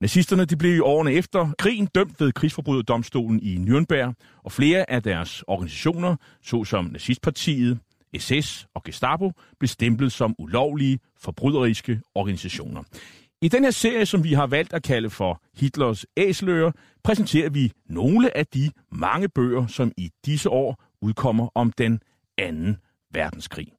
Nazisterne de blev i årene efter krigen dømt ved krigsforbryderdomstolen i Nürnberg, og flere af deres organisationer, såsom nazistpartiet, SS og Gestapo, blev stemplet som ulovlige, forbryderiske organisationer. I den her serie, som vi har valgt at kalde for Hitlers æseløer, præsenterer vi nogle af de mange bøger, som i disse år udkommer om den anden verdenskrig.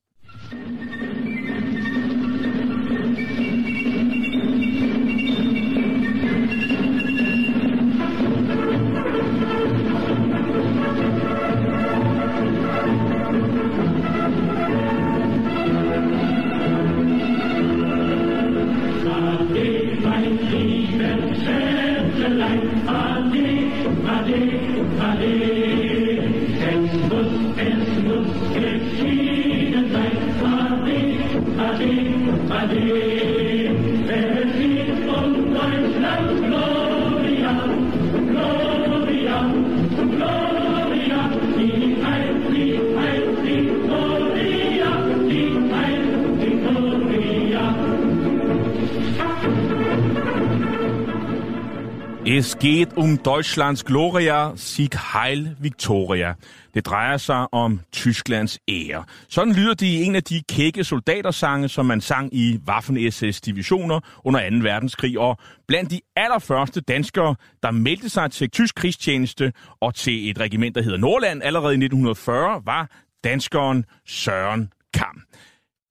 Es geht um Deutschlands Gloria, Sieg Heil Victoria. Det drejer sig om Tysklands ære. Sådan lyder det i en af de kække soldatersange, som man sang i Waffen-SS-divisioner under 2. verdenskrig, og blandt de allerførste danskere, der meldte sig til tysk krigstjeneste og til et regiment, der hedder Nordland allerede i 1940, var danskeren Søren Kam.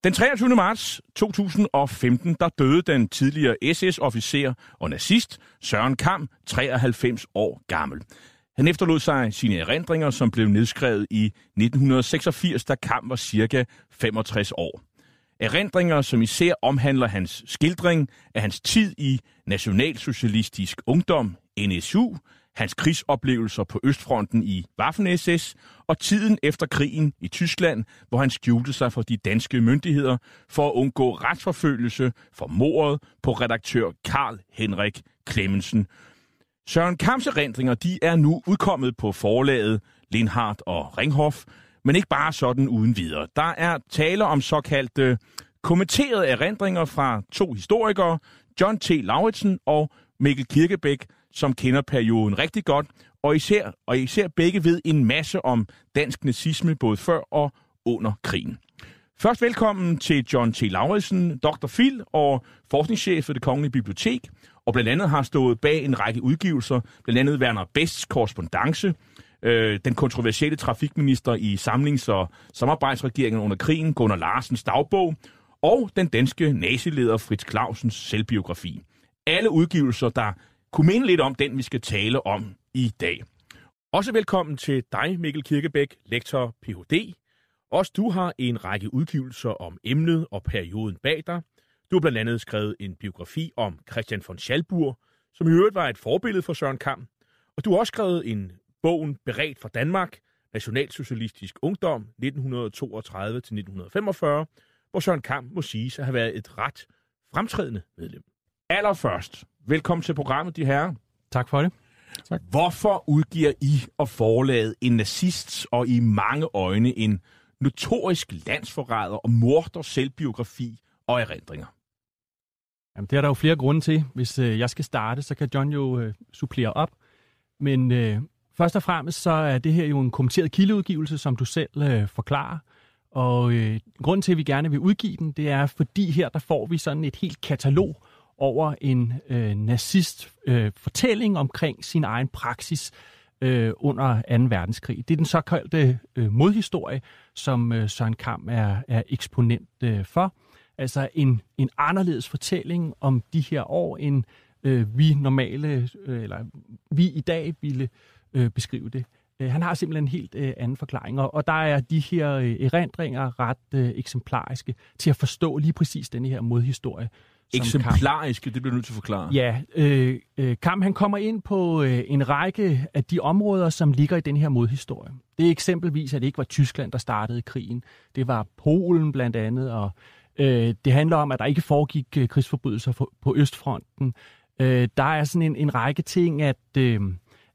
Den 23. marts 2015, der døde den tidligere SS-officer og nazist Søren Kam, 93 år gammel. Han efterlod sig sine erindringer, som blev nedskrevet i 1986, da Kam var cirka 65 år. Erindringer, som især omhandler hans skildring af hans tid i Nationalsocialistisk Ungdom, NSU, hans krigsoplevelser på Østfronten i Waffen-SS og tiden efter krigen i Tyskland, hvor han skjulte sig for de danske myndigheder for at undgå retsforfølgelse for mordet på redaktør Karl Henrik Clemmensen. Søren Kamps erindringer de er nu udkommet på forlaget Lindhardt og Ringhof, men ikke bare sådan uden videre. Der er tale om såkaldte kommenterede erindringer fra to historikere, John T. Lauritsen og Mikkel Kirkebæk, som kender perioden rigtig godt, og især, og især begge ved en masse om dansk nazisme både før og under krigen. Først velkommen til John T. Lauritsen, Dr. Phil og forskningschef for det Kongelige Bibliotek, og blandt andet har stået bag en række udgivelser, blandt andet Werner Bests korrespondence, øh, den kontroversielle trafikminister i samlings- og samarbejdsregeringen under krigen, Gunnar Larsens dagbog, og den danske nazileder Fritz Clausens selvbiografi. Alle udgivelser, der kunne minde lidt om den, vi skal tale om i dag. Også velkommen til dig, Mikkel Kirkebæk, lektor Ph.D. Også du har en række udgivelser om emnet og perioden bag dig. Du har blandt andet skrevet en biografi om Christian von Schalburg, som i øvrigt var et forbillede for Søren Kam. Og du har også skrevet en bogen Beredt for Danmark, Nationalsocialistisk Ungdom 1932-1945, hvor Søren Kam må siges at have været et ret fremtrædende medlem. Allerførst, velkommen til programmet, de herrer. Tak for det. Tak. Hvorfor udgiver I og forlaget en nazist og i mange øjne en notorisk landsforræder og morder selvbiografi og erindringer? Jamen, det er der jo flere grunde til. Hvis øh, jeg skal starte, så kan John jo øh, supplere op. Men øh, først og fremmest så er det her jo en kommenteret kildeudgivelse, som du selv øh, forklarer. Og øh, grunden til, at vi gerne vil udgive den, det er, fordi her der får vi sådan et helt katalog over en øh, nazist øh, fortælling omkring sin egen praksis øh, under 2. verdenskrig. Det er den såkaldte øh, modhistorie, som øh, Søren Kam er, er eksponent øh, for. Altså en, en anderledes fortælling om de her år, end øh, vi normale, øh, eller vi i dag ville øh, beskrive det. Øh, han har simpelthen en helt øh, anden forklaring, og, og der er de her øh, erindringer ret øh, eksemplariske til at forstå lige præcis denne her modhistorie. Eksemplariske, det bliver nødt til at forklare. Ja, øh, øh, Kam han kommer ind på øh, en række af de områder, som ligger i den her modhistorie. Det er eksempelvis, at det ikke var Tyskland, der startede krigen. Det var Polen blandt andet, og øh, det handler om, at der ikke foregik øh, krigsforbrydelser for, på Østfronten. Øh, der er sådan en, en række ting, at... Øh,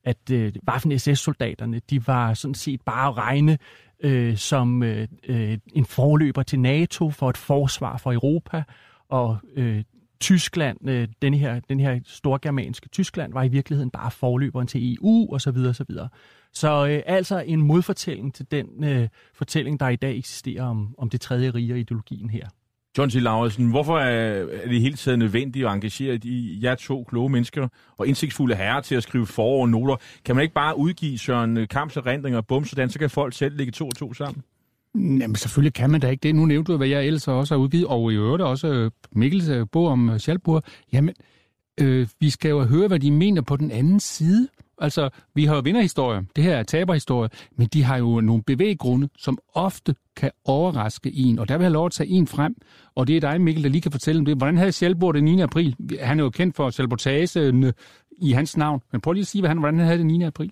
at øh, Waffen-SS-soldaterne, de var sådan set bare at regne øh, som øh, øh, en forløber til NATO for et forsvar for Europa, og øh, Tyskland, øh, den, her, den her storgermanske Tyskland, var i virkeligheden bare forløberen til EU osv. Så, videre, så, videre. så øh, altså en modfortælling til den øh, fortælling, der i dag eksisterer om, om det tredje rige og ideologien her. John C. Lauritsen, hvorfor er, er det hele tiden nødvendigt at engagere de jer to kloge mennesker og indsigtsfulde herrer til at skrive forår og noter? Kan man ikke bare udgive Søren Kamps erindringer og bum, sådan, så kan folk selv lægge to og to sammen? Jamen selvfølgelig kan man da ikke det. Nu nævnte du, hvad jeg ellers også har udgivet, og i øvrigt også øh, Mikkels øh, bog om øh, Schalburg. Jamen, øh, vi skal jo høre, hvad de mener på den anden side. Altså, vi har jo vinderhistorier, det her er taberhistorie, men de har jo nogle bevæggrunde, som ofte kan overraske en, og der vil jeg lov at tage en frem, og det er dig, Mikkel, der lige kan fortælle om det. Hvordan havde Sjælborg den 9. april? Han er jo kendt for selvportagen i hans navn, men prøv lige at sige, hvad han, hvordan han havde den 9. april.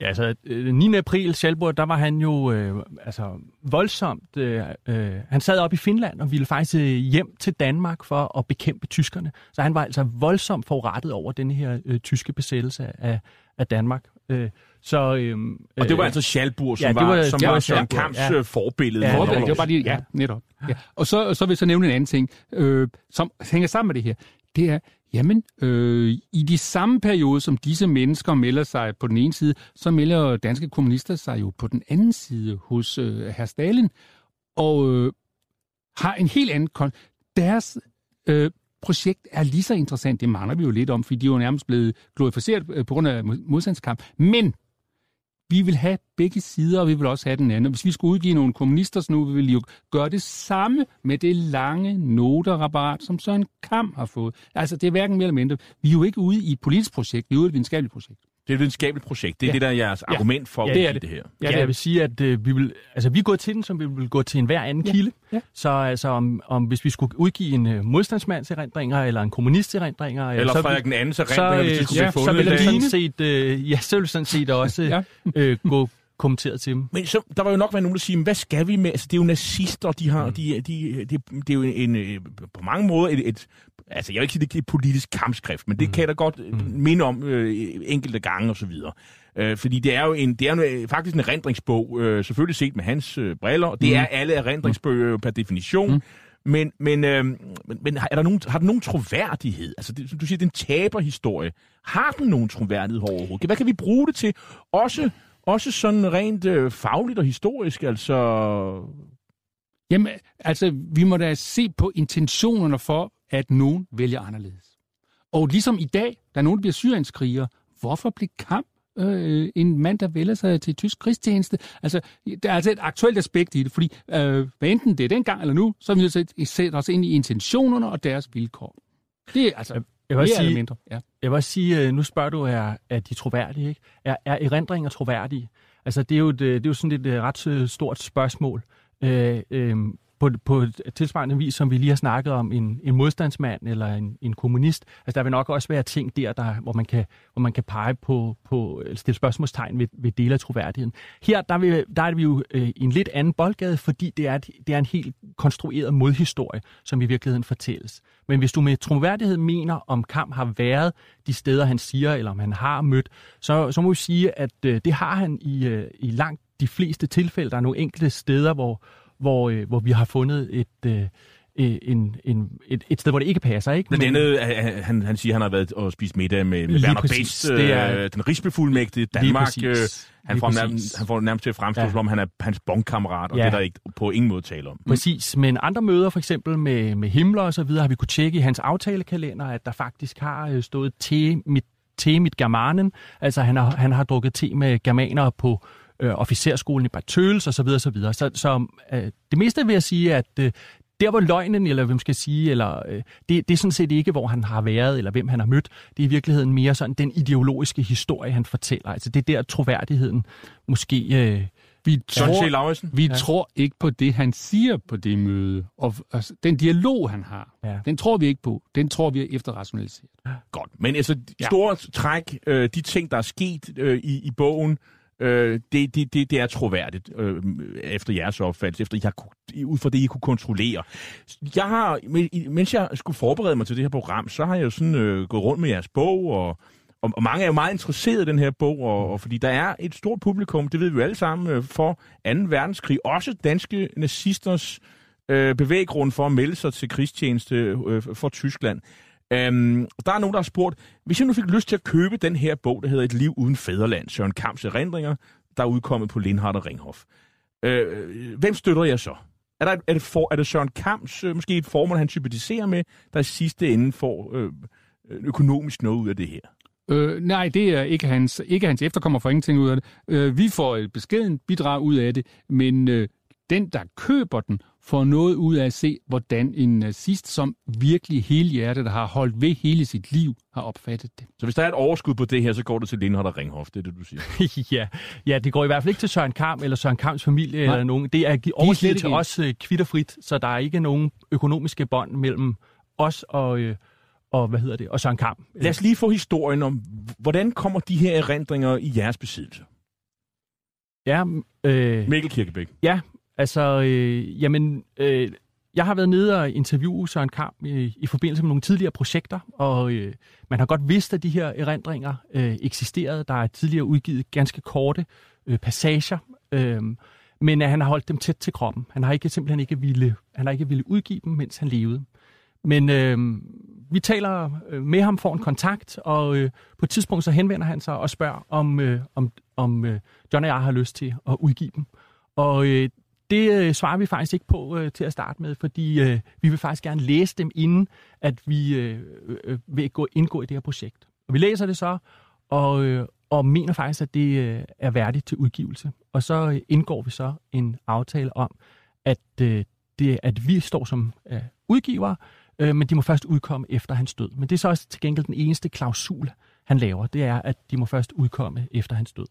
Ja, altså 9. Øh, april, Schalburg, der var han jo øh, altså, voldsomt... Øh, øh, han sad op i Finland og ville faktisk øh, hjem til Danmark for at bekæmpe tyskerne. Så han var altså voldsomt forurettet over den her øh, tyske besættelse af, af Danmark. Øh, så, øh, og det var øh, altså Schalburg, som ja, var, var, som var Søren Kamps ja. Øh, forbillede. Ja, det var bare lige, ja, netop. Ja. Og så, så vil jeg så nævne en anden ting, øh, som hænger sammen med det her. Det er, Jamen, øh, i de samme periode, som disse mennesker melder sig på den ene side, så melder danske kommunister sig jo på den anden side hos øh, herr Stalin, og øh, har en helt anden... Kon- Deres øh, projekt er lige så interessant, det mangler vi jo lidt om, fordi de er jo nærmest blevet glorificeret øh, på grund af modstandskamp. Men vi vil have begge sider, og vi vil også have den anden. Hvis vi skulle udgive nogle kommunister så nu, vi vil jo gøre det samme med det lange noterabarat, som Søren Kam har fået. Altså, det er hverken mere eller mindre. Vi er jo ikke ude i et politisk projekt, vi er ude i et videnskabeligt projekt. Det er et videnskabeligt projekt. Det er ja. det, der er jeres ja. argument for ja, det er det. det her. Ja, jeg vil sige, at øh, vi, vil, altså, vi er gået til den, som vi vil gå til enhver anden ja. kilde. Ja. Så altså, om, om, hvis vi skulle udgive en uh, modstandsmands erindringer, eller en kommunist erindringer... Eller så, Frederik den andens erindringer, så, hvis det skulle ja, blive fundet. Så vil sådan set, øh, ja, så vil sådan set også ja. øh, gå kommenteret til dem. Men så, der var jo nok være nogen, der siger, hvad skal vi med? Altså, det er jo nazister, de har, mm. de, de, de, det er jo en, en, på mange måder et, et altså jeg vil ikke sige, det er politisk kampskrift, men det mm. kan jeg da godt mm. minde om øh, enkelte gange og så videre. Øh, fordi det er jo en, det er øh, faktisk en erindringsbog, øh, selvfølgelig set med hans øh, briller, det mm. er alle erindringsbøger per definition. Mm. Men, men, øh, men, men er der nogen, har den nogen troværdighed? Altså, det, du siger, det er en taberhistorie. Har den nogen troværdighed overhovedet? Hvad kan vi bruge det til? Også, også sådan rent øh, fagligt og historisk, altså... Jamen, altså, vi må da se på intentionerne for, at nogen vælger anderledes. Og ligesom i dag, da nogen bliver syrienskrigere, hvorfor bliver kamp øh, en mand, der vælger sig til tysk krigstjeneste. Altså, der er altså et aktuelt aspekt i det, fordi øh, hvad enten det er dengang eller nu, så er vi nødt til at sætte os ind i intentionerne og deres vilkår. Det er altså jeg vil sige, mindre. Ja. Jeg vil også sige, øh, nu spørger du, er, er de troværdige? Ikke? Er, er erindringer troværdige? Altså, det er jo, et, det er jo sådan et ret stort spørgsmål. Øh, øh, på, på tilsvarende vis, som vi lige har snakket om, en, en modstandsmand eller en, en kommunist. Altså, der vil nok også være ting der, der hvor, man kan, hvor man kan pege på, på stille spørgsmålstegn ved, ved dele af troværdigheden. Her der, vil, der er vi jo øh, i en lidt anden boldgade, fordi det er, det er en helt konstrueret modhistorie, som i virkeligheden fortælles. Men hvis du med troværdighed mener, om Kamp har været de steder, han siger, eller om han har mødt, så, så må vi sige, at øh, det har han i, øh, i langt de fleste tilfælde. Der er nogle enkelte steder, hvor, hvor, øh, hvor vi har fundet et... Øh, en, en, et, et sted, hvor det ikke passer. Ikke? Men, Men han, han siger, at han har været og spist middag med, med Werner Best, det er, øh, den rigsbefuldmægtige Danmark. Øh, han, får nærmest, han får nærmest til at fremstå, ja. som om han er hans bondkammerat, og ja. det er der ikke på ingen måde tale om. Præcis, men andre møder, for eksempel med, med Himmler og så videre, har vi kunne tjekke i hans aftalekalender, at der faktisk har øh, stået te mit, te mit germanen, altså han har, han har drukket te med germanere på øh, officerskolen i Bad Tøls og så videre, så videre. Så, så øh, det meste vil jeg sige, at øh, der hvor løgnen, eller hvem skal sige, eller, øh, det, det er sådan set ikke, hvor han har været, eller hvem han har mødt. Det er i virkeligheden mere sådan den ideologiske historie, han fortæller. Altså det er der troværdigheden måske... Øh, vi tror, vi ja. tror ikke på det, han siger på det møde. Og altså, den dialog, han har, ja. den tror vi ikke på. Den tror vi er efterrationaliseret. Godt. Men altså, store ja. træk, øh, de ting, der er sket øh, i, i bogen, Øh, det, det, det, det er troværdigt, øh, efter jeres opfattelse, efter jeg kunne, ud fra det, I kunne kontrollere. Jeg har, mens jeg skulle forberede mig til det her program, så har jeg jo sådan øh, gået rundt med jeres bog, og, og, og mange er jo meget interesserede i den her bog, og, og fordi der er et stort publikum, det ved vi jo alle sammen, øh, for 2. verdenskrig, også danske nazisters øh, bevæggrund for at melde sig til krigstjeneste øh, for Tyskland. Øhm, der er nogen, der har spurgt, hvis jeg nu fik lyst til at købe den her bog, der hedder Et liv uden fæderland, Søren Kamps erindringer, der er udkommet på Lindhardt og Ringhof. Øh, hvem støtter jeg så? Er, der, er, det for, er det Søren Kamps, øh, måske et formål, han sympatiserer med, der i sidste ende får øh, økonomisk noget ud af det her? Øh, nej, det er ikke hans, ikke hans efterkommer for ingenting ud af det. Øh, vi får et beskeden bidrag ud af det, men øh, den, der køber den, får noget ud af at se, hvordan en nazist, som virkelig helhjertet har holdt ved hele sit liv, har opfattet det. Så hvis der er et overskud på det her, så går det til Lindhardt og Ringhof, det er det, du siger? ja. ja, det går i hvert fald ikke til Søren Kamp eller Søren Kamps familie Nej. eller nogen. Det er overskud til os uh, kvitterfrit, så der er ikke nogen økonomiske bånd mellem os og, uh, og hvad hedder det, og Søren Kamp. Lad os lige få historien om, hvordan kommer de her erindringer i jeres besiddelse? Ja, øh, Mikkel Kirkebæk. Ja, Altså, øh, jamen, øh, jeg har været nede og interviewe Søren Kamp i, i forbindelse med nogle tidligere projekter, og øh, man har godt vidst, at de her erindringer øh, eksisterede. Der er tidligere udgivet ganske korte øh, passager, øh, men at han har holdt dem tæt til kroppen. Han har ikke simpelthen ikke ville, han har ikke ville udgive dem, mens han levede. Men øh, vi taler øh, med ham, får en kontakt, og øh, på et tidspunkt så henvender han sig og spørger, om, øh, om, om øh, John og jeg har lyst til at udgive dem. Og øh, det øh, svarer vi faktisk ikke på øh, til at starte med, fordi øh, vi vil faktisk gerne læse dem, inden at vi øh, øh, øh, vil gå, indgå i det her projekt. Og vi læser det så, og, øh, og mener faktisk, at det øh, er værdigt til udgivelse. Og så øh, indgår vi så en aftale om, at, øh, det, at vi står som øh, udgiver, øh, men de må først udkomme efter hans død. Men det er så også til gengæld den eneste klausul, han laver, det er, at de må først udkomme efter hans død.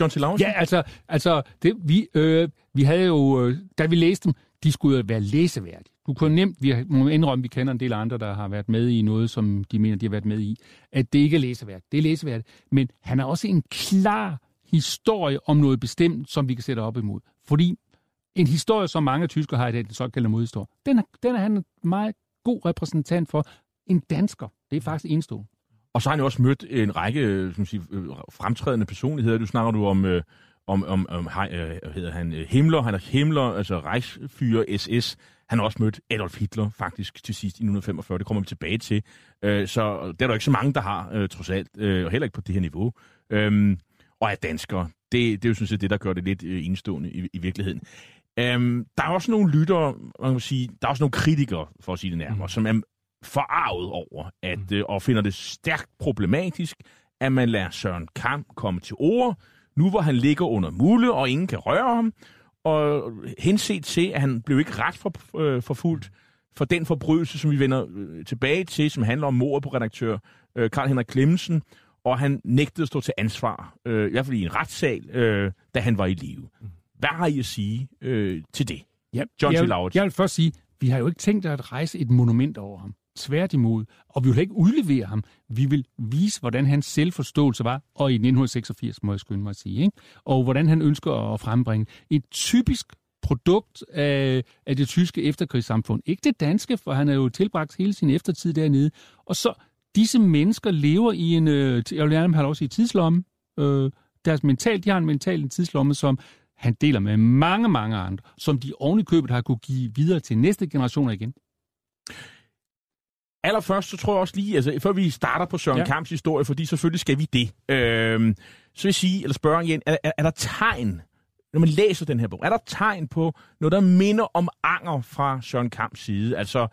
John C. Lausen? Ja, altså, altså det, vi, øh, vi havde jo, øh, da vi læste dem, de skulle være læseværdige. Du kunne nemt, vi må indrømme, vi kender en del andre, der har været med i noget, som de mener, de har været med i, at det ikke er læseværdigt. Det er læseværdigt, men han er også en klar historie om noget bestemt, som vi kan sætte op imod. Fordi en historie, som mange tyskere har i dag, den såkaldte modhistorie, den er, den er han en meget god repræsentant for. En dansker, det er faktisk enestående. Og så har han jo også mødt en række øh, som sige, øh, fremtrædende personligheder. Du snakker du om, øh, om, om, om øh, hedder han, Himmler. Han er Himmler, altså Reichsführer SS. Han har også mødt Adolf Hitler faktisk til sidst i 1945. Det kommer vi tilbage til. Øh, så det er der ikke så mange, der har, øh, trods alt. Øh, og heller ikke på det her niveau. Øh, og er danskere. Det, det er jo sådan set det, der gør det lidt øh, enestående i, i virkeligheden. Um, der er også nogle lyttere, man kan sige, der er også nogle kritikere, for at sige det nærmere, mm. som er forarvet over, at, mm. øh, og finder det stærkt problematisk, at man lader Søren Kamp komme til ord, nu hvor han ligger under mule, og ingen kan røre ham, og henset til, at han blev ikke ret for, øh, forfulgt for den forbrydelse, som vi vender øh, tilbage til, som handler om mordet på redaktør øh, Karl Henrik Klemmensen, og han nægtede at stå til ansvar, øh, i hvert fald i en retssal, øh, da han var i live. Mm. Hvad har I at sige øh, til det? Ja, John jeg, vil- jeg vil først sige, vi har jo ikke tænkt at rejse et monument over ham. Tværtimod. Og vi ville ikke udlevere ham. Vi vil vise, hvordan hans selvforståelse var, og i 1986, må jeg skynde mig at sige, ikke? og hvordan han ønsker at frembringe et typisk produkt af, af det tyske efterkrigssamfund. Ikke det danske, for han har jo tilbragt hele sin eftertid dernede. Og så, disse mennesker lever i en, øh, jeg vil gerne have lov at sige, tidslomme. Øh, deres mental, de har en mental tidslomme, som han deler med mange, mange andre, som de oven i købet har kunne give videre til næste generationer igen. Allerførst, så tror jeg også lige, altså før vi starter på Søren ja. Kamps historie, fordi selvfølgelig skal vi det, øhm, så vil jeg sige, eller spørge igen, er, er, er der tegn, når man læser den her bog, er der tegn på noget, der minder om anger fra Søren Kamps side? Altså,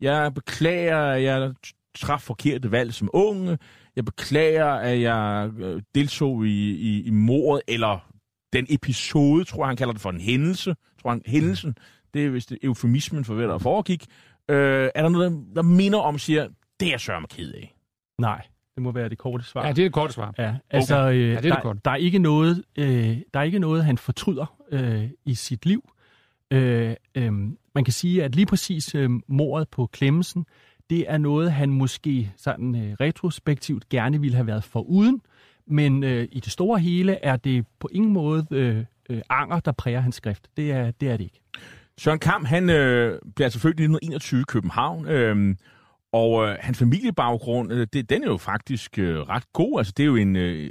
jeg beklager, at jeg traf forkerte valg som unge, jeg beklager, at jeg øh, deltog i, i, i mordet, eller den episode, tror jeg, han kalder det for en hændelse, tror han, hændelsen, det er vist eufemismen for, hvad der foregik. Øh, er der noget, der, der minder om, siger, det er Søren ked af? Nej, det må være det korte svar. Ja, det er det korte svar. Ja, altså, okay. øh, Ja, det er det der, godt. der, er ikke noget, øh, der er ikke noget, han fortryder øh, i sit liv. Øh, øh, man kan sige, at lige præcis øh, mordet på Klemmensen, det er noget, han måske sådan øh, retrospektivt gerne ville have været foruden, men øh, i det store hele er det på ingen måde øh, øh, anger, der præger hans skrift. Det er det, er det ikke. Søren Kamp, han øh, bliver altså født i 1921 i København, øh, og øh, hans familiebaggrund, øh, det, den er jo faktisk øh, ret god. Altså, det er jo en øh,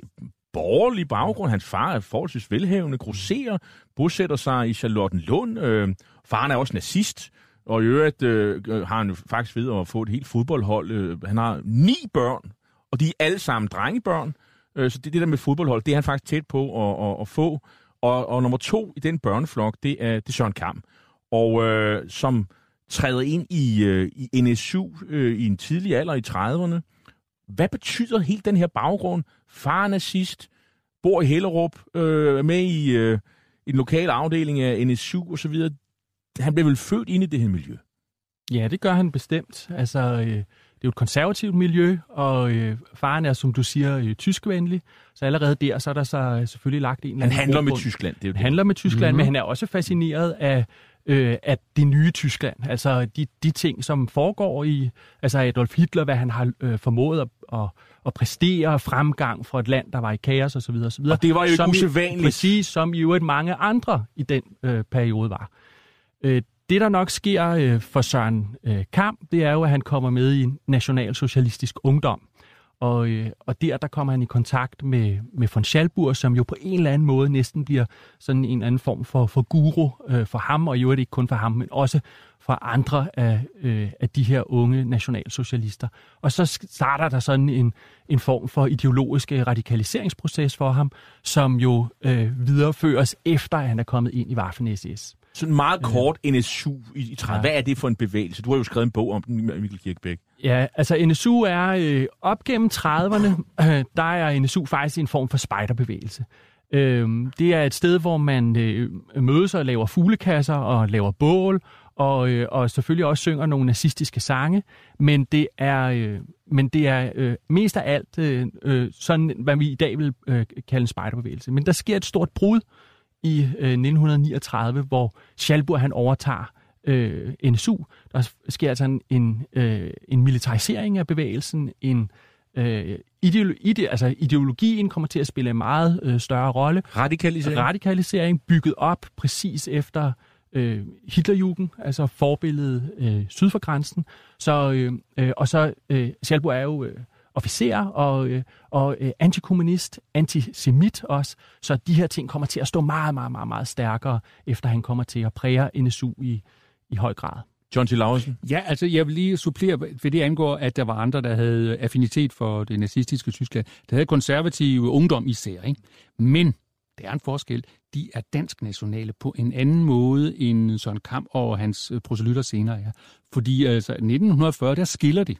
borgerlig baggrund. Hans far er forholdsvis velhavende, grosserer, bosætter sig i Charlottenlund. Øh, faren er også nazist, og i øvrigt øh, øh, har han jo faktisk ved at få et helt fodboldhold. Øh, han har ni børn, og de er alle sammen drengebørn. Øh, så det, det der med fodboldhold, det er han faktisk tæt på at, at, at få. Og, og nummer to i den børneflok, det er, det er Søren Kamp. Og øh, som træder ind i, øh, i NSU øh, i en tidlig alder i 30'erne. Hvad betyder helt den her baggrund? Far er nazist, bor i Hellerup, øh, er med i, øh, i den lokale afdeling af NSU osv. Han blev vel født ind i det her miljø? Ja, det gør han bestemt. Altså, øh, det er jo et konservativt miljø, og øh, faren er, som du siger, øh, tyskvenlig. Så allerede der, så er der så øh, selvfølgelig lagt en Han handler med. Tyskland. Det er jo Han det. handler med Tyskland, Mhm. mm-hmm. men han er også fascineret af, øh, af det nye Tyskland. Altså de, de ting, som foregår i altså Adolf Hitler, hvad han har øh, formået at, at, at præstere fremgang for et land, der var i kaos osv. osv. Og det var jo ikke usædvanligt. Præcis, som i øvrigt mange andre i den øh, periode var. Øh, det, der nok sker øh, for Søren øh, Kamp, det er jo, at han kommer med i en nationalsocialistisk ungdom. Og, øh, og der, der kommer han i kontakt med, med von Schalburg, som jo på en eller anden måde næsten bliver sådan en eller anden form for, for guru øh, for ham, og i øvrigt ikke kun for ham, men også for andre af, øh, af de her unge nationalsocialister. Og så starter der sådan en, en form for ideologisk øh, radikaliseringsproces for ham, som jo øh, videreføres efter, at han er kommet ind i Waffen-SS. Sådan meget kort NSU i, i 30. Ja. Hvad er det for en bevægelse? Du har jo skrevet en bog om den, Mikkel Kirkebæk. Ja, altså NSU er øh, op gennem 30'erne, øh, der er NSU faktisk en form for spejderbevægelse. Øh, det er et sted, hvor man øh, mødes og laver fuglekasser og laver bål, og, øh, og selvfølgelig også synger nogle nazistiske sange, men det er, øh, men det er øh, mest af alt øh, øh, sådan, hvad vi i dag vil øh, kalde en spejderbevægelse. Men der sker et stort brud i øh, 1939, hvor Schalburg han overtager øh, NSU. Der sker altså en, en, øh, en militarisering af bevægelsen, en øh, ideolo- ide, altså ideologien kommer til at spille en meget øh, større rolle. Radikalisering. Radikalisering bygget op præcis efter øh, Hitlerjugend, altså forbilledet øh, syd for grænsen. Så, øh, øh, og så, øh, Schalburg er jo øh, officer og, øh, og øh, antikommunist, antisemit også, så de her ting kommer til at stå meget, meget, meget, meget stærkere, efter han kommer til at præge NSU i, i høj grad. John T. Lausen. Ja, altså jeg vil lige supplere, ved det angår, at der var andre, der havde affinitet for det nazistiske Tyskland. Der havde konservative ungdom især, ikke? Men der er en forskel. De er dansk nationale på en anden måde, end Søren Kamp og hans øh, proselytter senere er. Fordi altså 1940, der skiller det.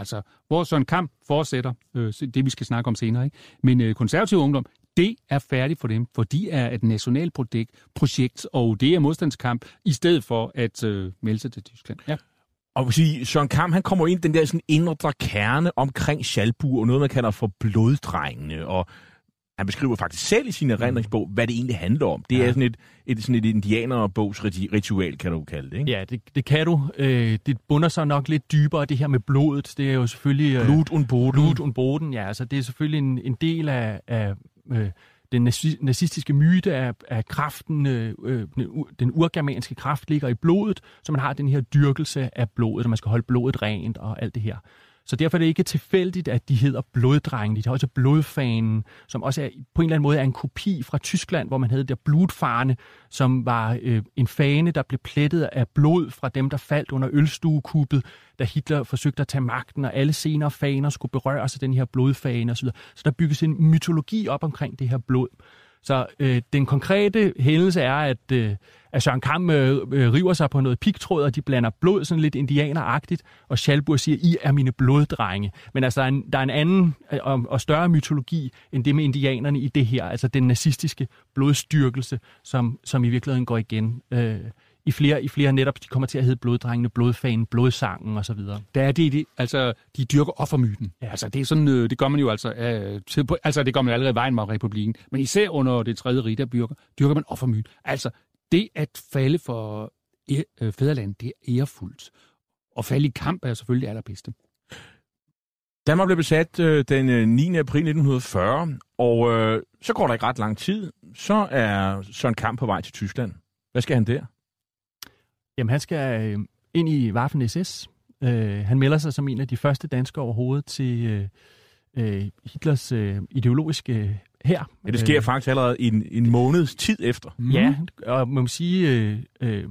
Altså, hvor Søren Kamp fortsætter, øh, det vi skal snakke om senere, ikke? Men øh, konservativ ungdom, det er færdigt for dem, for de er et nationalt projekt, projekt og det er modstandskamp, i stedet for at øh, melde sig til Tyskland. Ja. Og vil sige, Søren Kamp, han kommer ind den der sådan indre kerne omkring Schalburg, og noget, man kalder for bloddrengene. Og han beskriver faktisk selv i sin erindringsbog, hvad det egentlig handler om. Det ja. er sådan et, et, sådan et indianerbogs ritual, kan du kalde det, ikke? Ja, det, det kan du. Øh, det bunder sig nok lidt dybere, det her med blodet. Det er jo selvfølgelig... Øh, Blut und Boden. Blut und Boden, ja. Altså, det er selvfølgelig en, en del af... af øh, den nazistiske myte af, af kraften, øh, øh den urgermanske kraft ligger i blodet, så man har den her dyrkelse af blodet, og man skal holde blodet rent og alt det her. Så derfor er det ikke tilfældigt, at de hedder bloddrenge. De har også blodfanen, som også er, på en eller anden måde er en kopi fra Tyskland, hvor man havde der blodfane, som var øh, en fane, der blev plettet af blod fra dem, der faldt under ølstuekuppet, da Hitler forsøgte at tage magten, og alle senere faner skulle berøre sig den her blodfane osv. Så der bygges en mytologi op omkring det her blod. Så øh, den konkrete hændelse er, at, øh, at Søren Kam øh, øh, river sig på noget pigtråd, og de blander blod sådan lidt indianeragtigt, og Schalburg siger, I er mine bloddrenge. Men altså, der er en, der er en anden øh, og, og større mytologi end det med indianerne i det her, altså den nazistiske blodstyrkelse, som, som i virkeligheden går igen. Øh, i flere, i flere netop, de kommer til at hedde bloddrengene, blodfanen, blodsangen og så videre. Der er det, de, altså, de dyrker offermyten. Ja. Altså, det er sådan, øh, det gør man jo altså, øh, til, altså, det gør man allerede i Weimar-republiken, men især under det tredje rige, der dyrker, dyrker man offermyten. Altså, det at falde for øh, fædreland, det er ærefuldt. Og falde i kamp er selvfølgelig det allerbedste. Danmark blev besat øh, den 9. Øh, april 1940, og øh, så går der ikke ret lang tid, så er Søren Kamp på vej til Tyskland. Hvad skal han der? Jamen, han skal øh, ind i Waffen SS. Øh, han melder sig som en af de første danskere overhovedet til øh, øh, Hitlers øh, ideologiske her. Ja, det sker øh, faktisk allerede en, en måneds tid efter. Mm. Ja, og man må sige, øh, øh,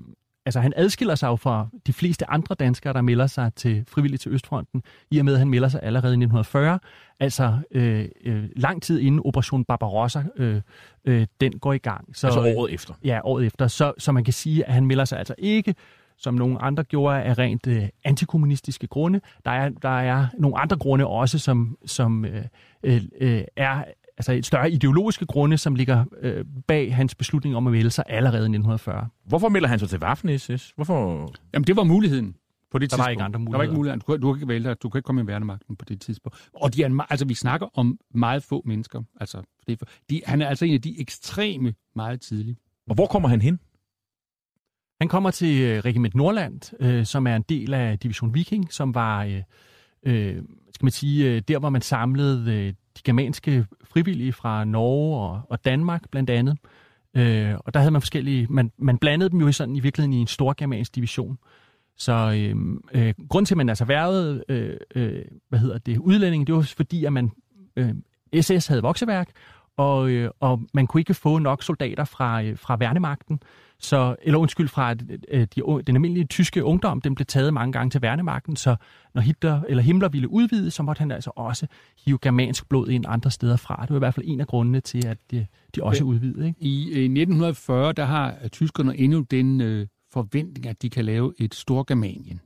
altså han adskiller sig jo fra de fleste andre danskere, der melder sig til frivilligt til Østfronten, i og med at han melder sig allerede i 1940, altså øh, øh, lang tid inden Operation Barbarossa, øh, øh, den går i gang. Så, altså året efter? Ja, året efter. Så, så man kan sige, at han melder sig altså ikke som nogle andre gjorde af rent øh, antikommunistiske grunde. Der er, der er nogle andre grunde også, som, som øh, øh, er altså et større ideologiske grunde, som ligger øh, bag hans beslutning om at melde sig allerede i 1940. Hvorfor melder han sig til Waffen-SS? Hvorfor? Jamen, det var muligheden på det der tidspunkt. var ikke andre muligheder. Der var ikke muligheder. Du, du kan ikke vælge du kan ikke komme i værnemagten på det tidspunkt. Og de er, altså, vi snakker om meget få mennesker. Altså, det er, de, han er altså en af de ekstreme meget tidlige. Og hvor kommer han hen? Han kommer til øh, Regiment Nordland, øh, som er en del af Division Viking, som var, øh, øh, skal man sige, øh, der hvor man samlede øh, de germanske frivillige fra Norge og, og Danmark blandt andet. Øh, og der havde man forskellige, man, man blandede dem jo sådan i virkeligheden i en stor germansk division. Så øhm, øh, øh, grund til, at man altså værvede, øh, øh, hvad hedder det, udlænding, det var fordi, at man, øh, SS havde vokseværk, og, øh, og man kunne ikke få nok soldater fra, øh, fra værnemagten. Så, eller undskyld, fra øh, de, den almindelige tyske ungdom, den blev taget mange gange til værnemagten, så når Hitler, eller Himmler ville udvide, så måtte han altså også hive germansk blod ind andre steder fra. Det var i hvert fald en af grundene til, at de, de også udvidede. Ikke? I øh, 1940, der har tyskerne endnu den øh, forventning, at de kan lave et stort Germanien.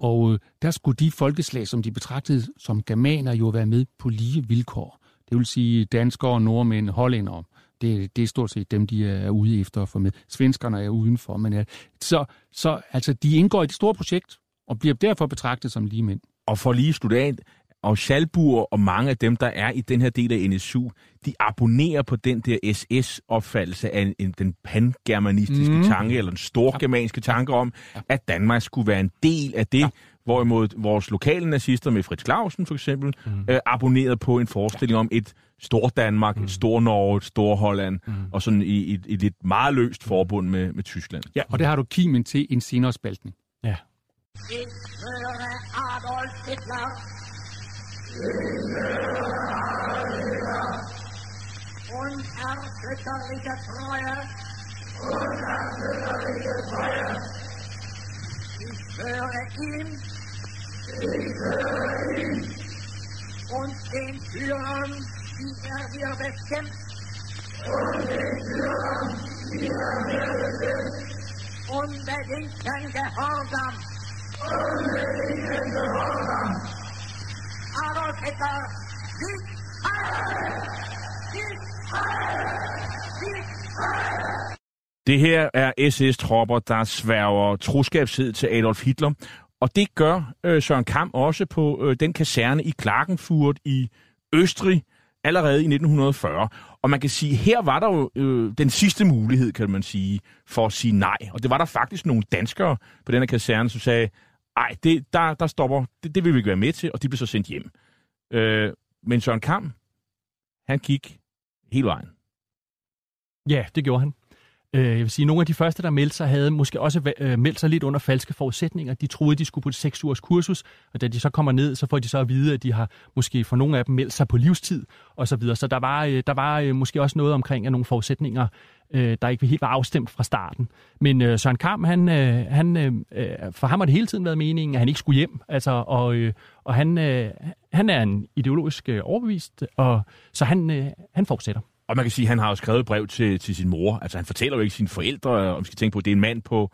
Og øh, der skulle de folkeslag, som de betragtede som germaner, jo være med på lige vilkår. Det vil sige danskere, nordmænd, hollændere. Det, det er stort set dem, de er ude efter at få med. Svenskerne er udenfor. Men ja, så, så altså, de indgår i et stort projekt, og bliver derfor betragtet som lige mænd. Og for lige student, og Schalburg og mange af dem, der er i den her del af NSU, de abonnerer på den der SS-opfattelse af en, en, den pangermanistiske mm. tanke, eller den storgermanske tanke om, at Danmark skulle være en del af det, ja. Hvorimod vores lokale nazister med Fritz Clausen for eksempel, mm. øh, abonnerede på en forestilling ja. om et stor Danmark, mm. et stor Norge, et stor Holland, mm. og sådan i et, et lidt meget løst forbund med, med Tyskland. Ja, og det har du kimen til en senere spaltning. Ja. Adolf Hitler Unerschütterliche Treue. Unerschütterliche Treue. Ich schwöre ihm. Und den Führern, die er mir bestimmt. Und den Führern, die er mir bestimmt. Unbedingten Gehorsam. Unbedingten Gehorsam. Adolf Hitler, Sieg Heil! Sieg Heil! Sieg Heil! Det her er SS-tropper, der sværger troskabshed til Adolf Hitler, og det gør øh, Søren Kamp også på øh, den kaserne i Klagenfurt i Østrig, allerede i 1940. Og man kan sige, her var der jo øh, den sidste mulighed, kan man sige, for at sige nej. Og det var der faktisk nogle danskere på denne kaserne, som sagde, ej, det, der, der stopper, det, det vil vi ikke være med til, og de blev så sendt hjem. Øh, men Søren Kam, han gik hele vejen. Ja, det gjorde han. Øh, jeg vil sige, nogle af de første, der meldte sig, havde måske også øh, meldt sig lidt under falske forudsætninger. De troede, de skulle på et seks ugers kursus, og da de så kommer ned, så får de så at vide, at de har måske for nogle af dem meldt sig på livstid og så videre. Så der var, øh, der var øh, måske også noget omkring af nogle forudsætninger, øh, der ikke helt var afstemt fra starten. Men øh, Søren Kam, han, han, for ham har det hele tiden været meningen, at han ikke skulle hjem. Altså, og, og han, han er en ideologisk overbevist, og så han, han fortsætter. Og man kan sige, at han har jo skrevet brev til, til sin mor. Altså han fortæller jo ikke sine forældre, om vi skal tænke på, at det er en mand på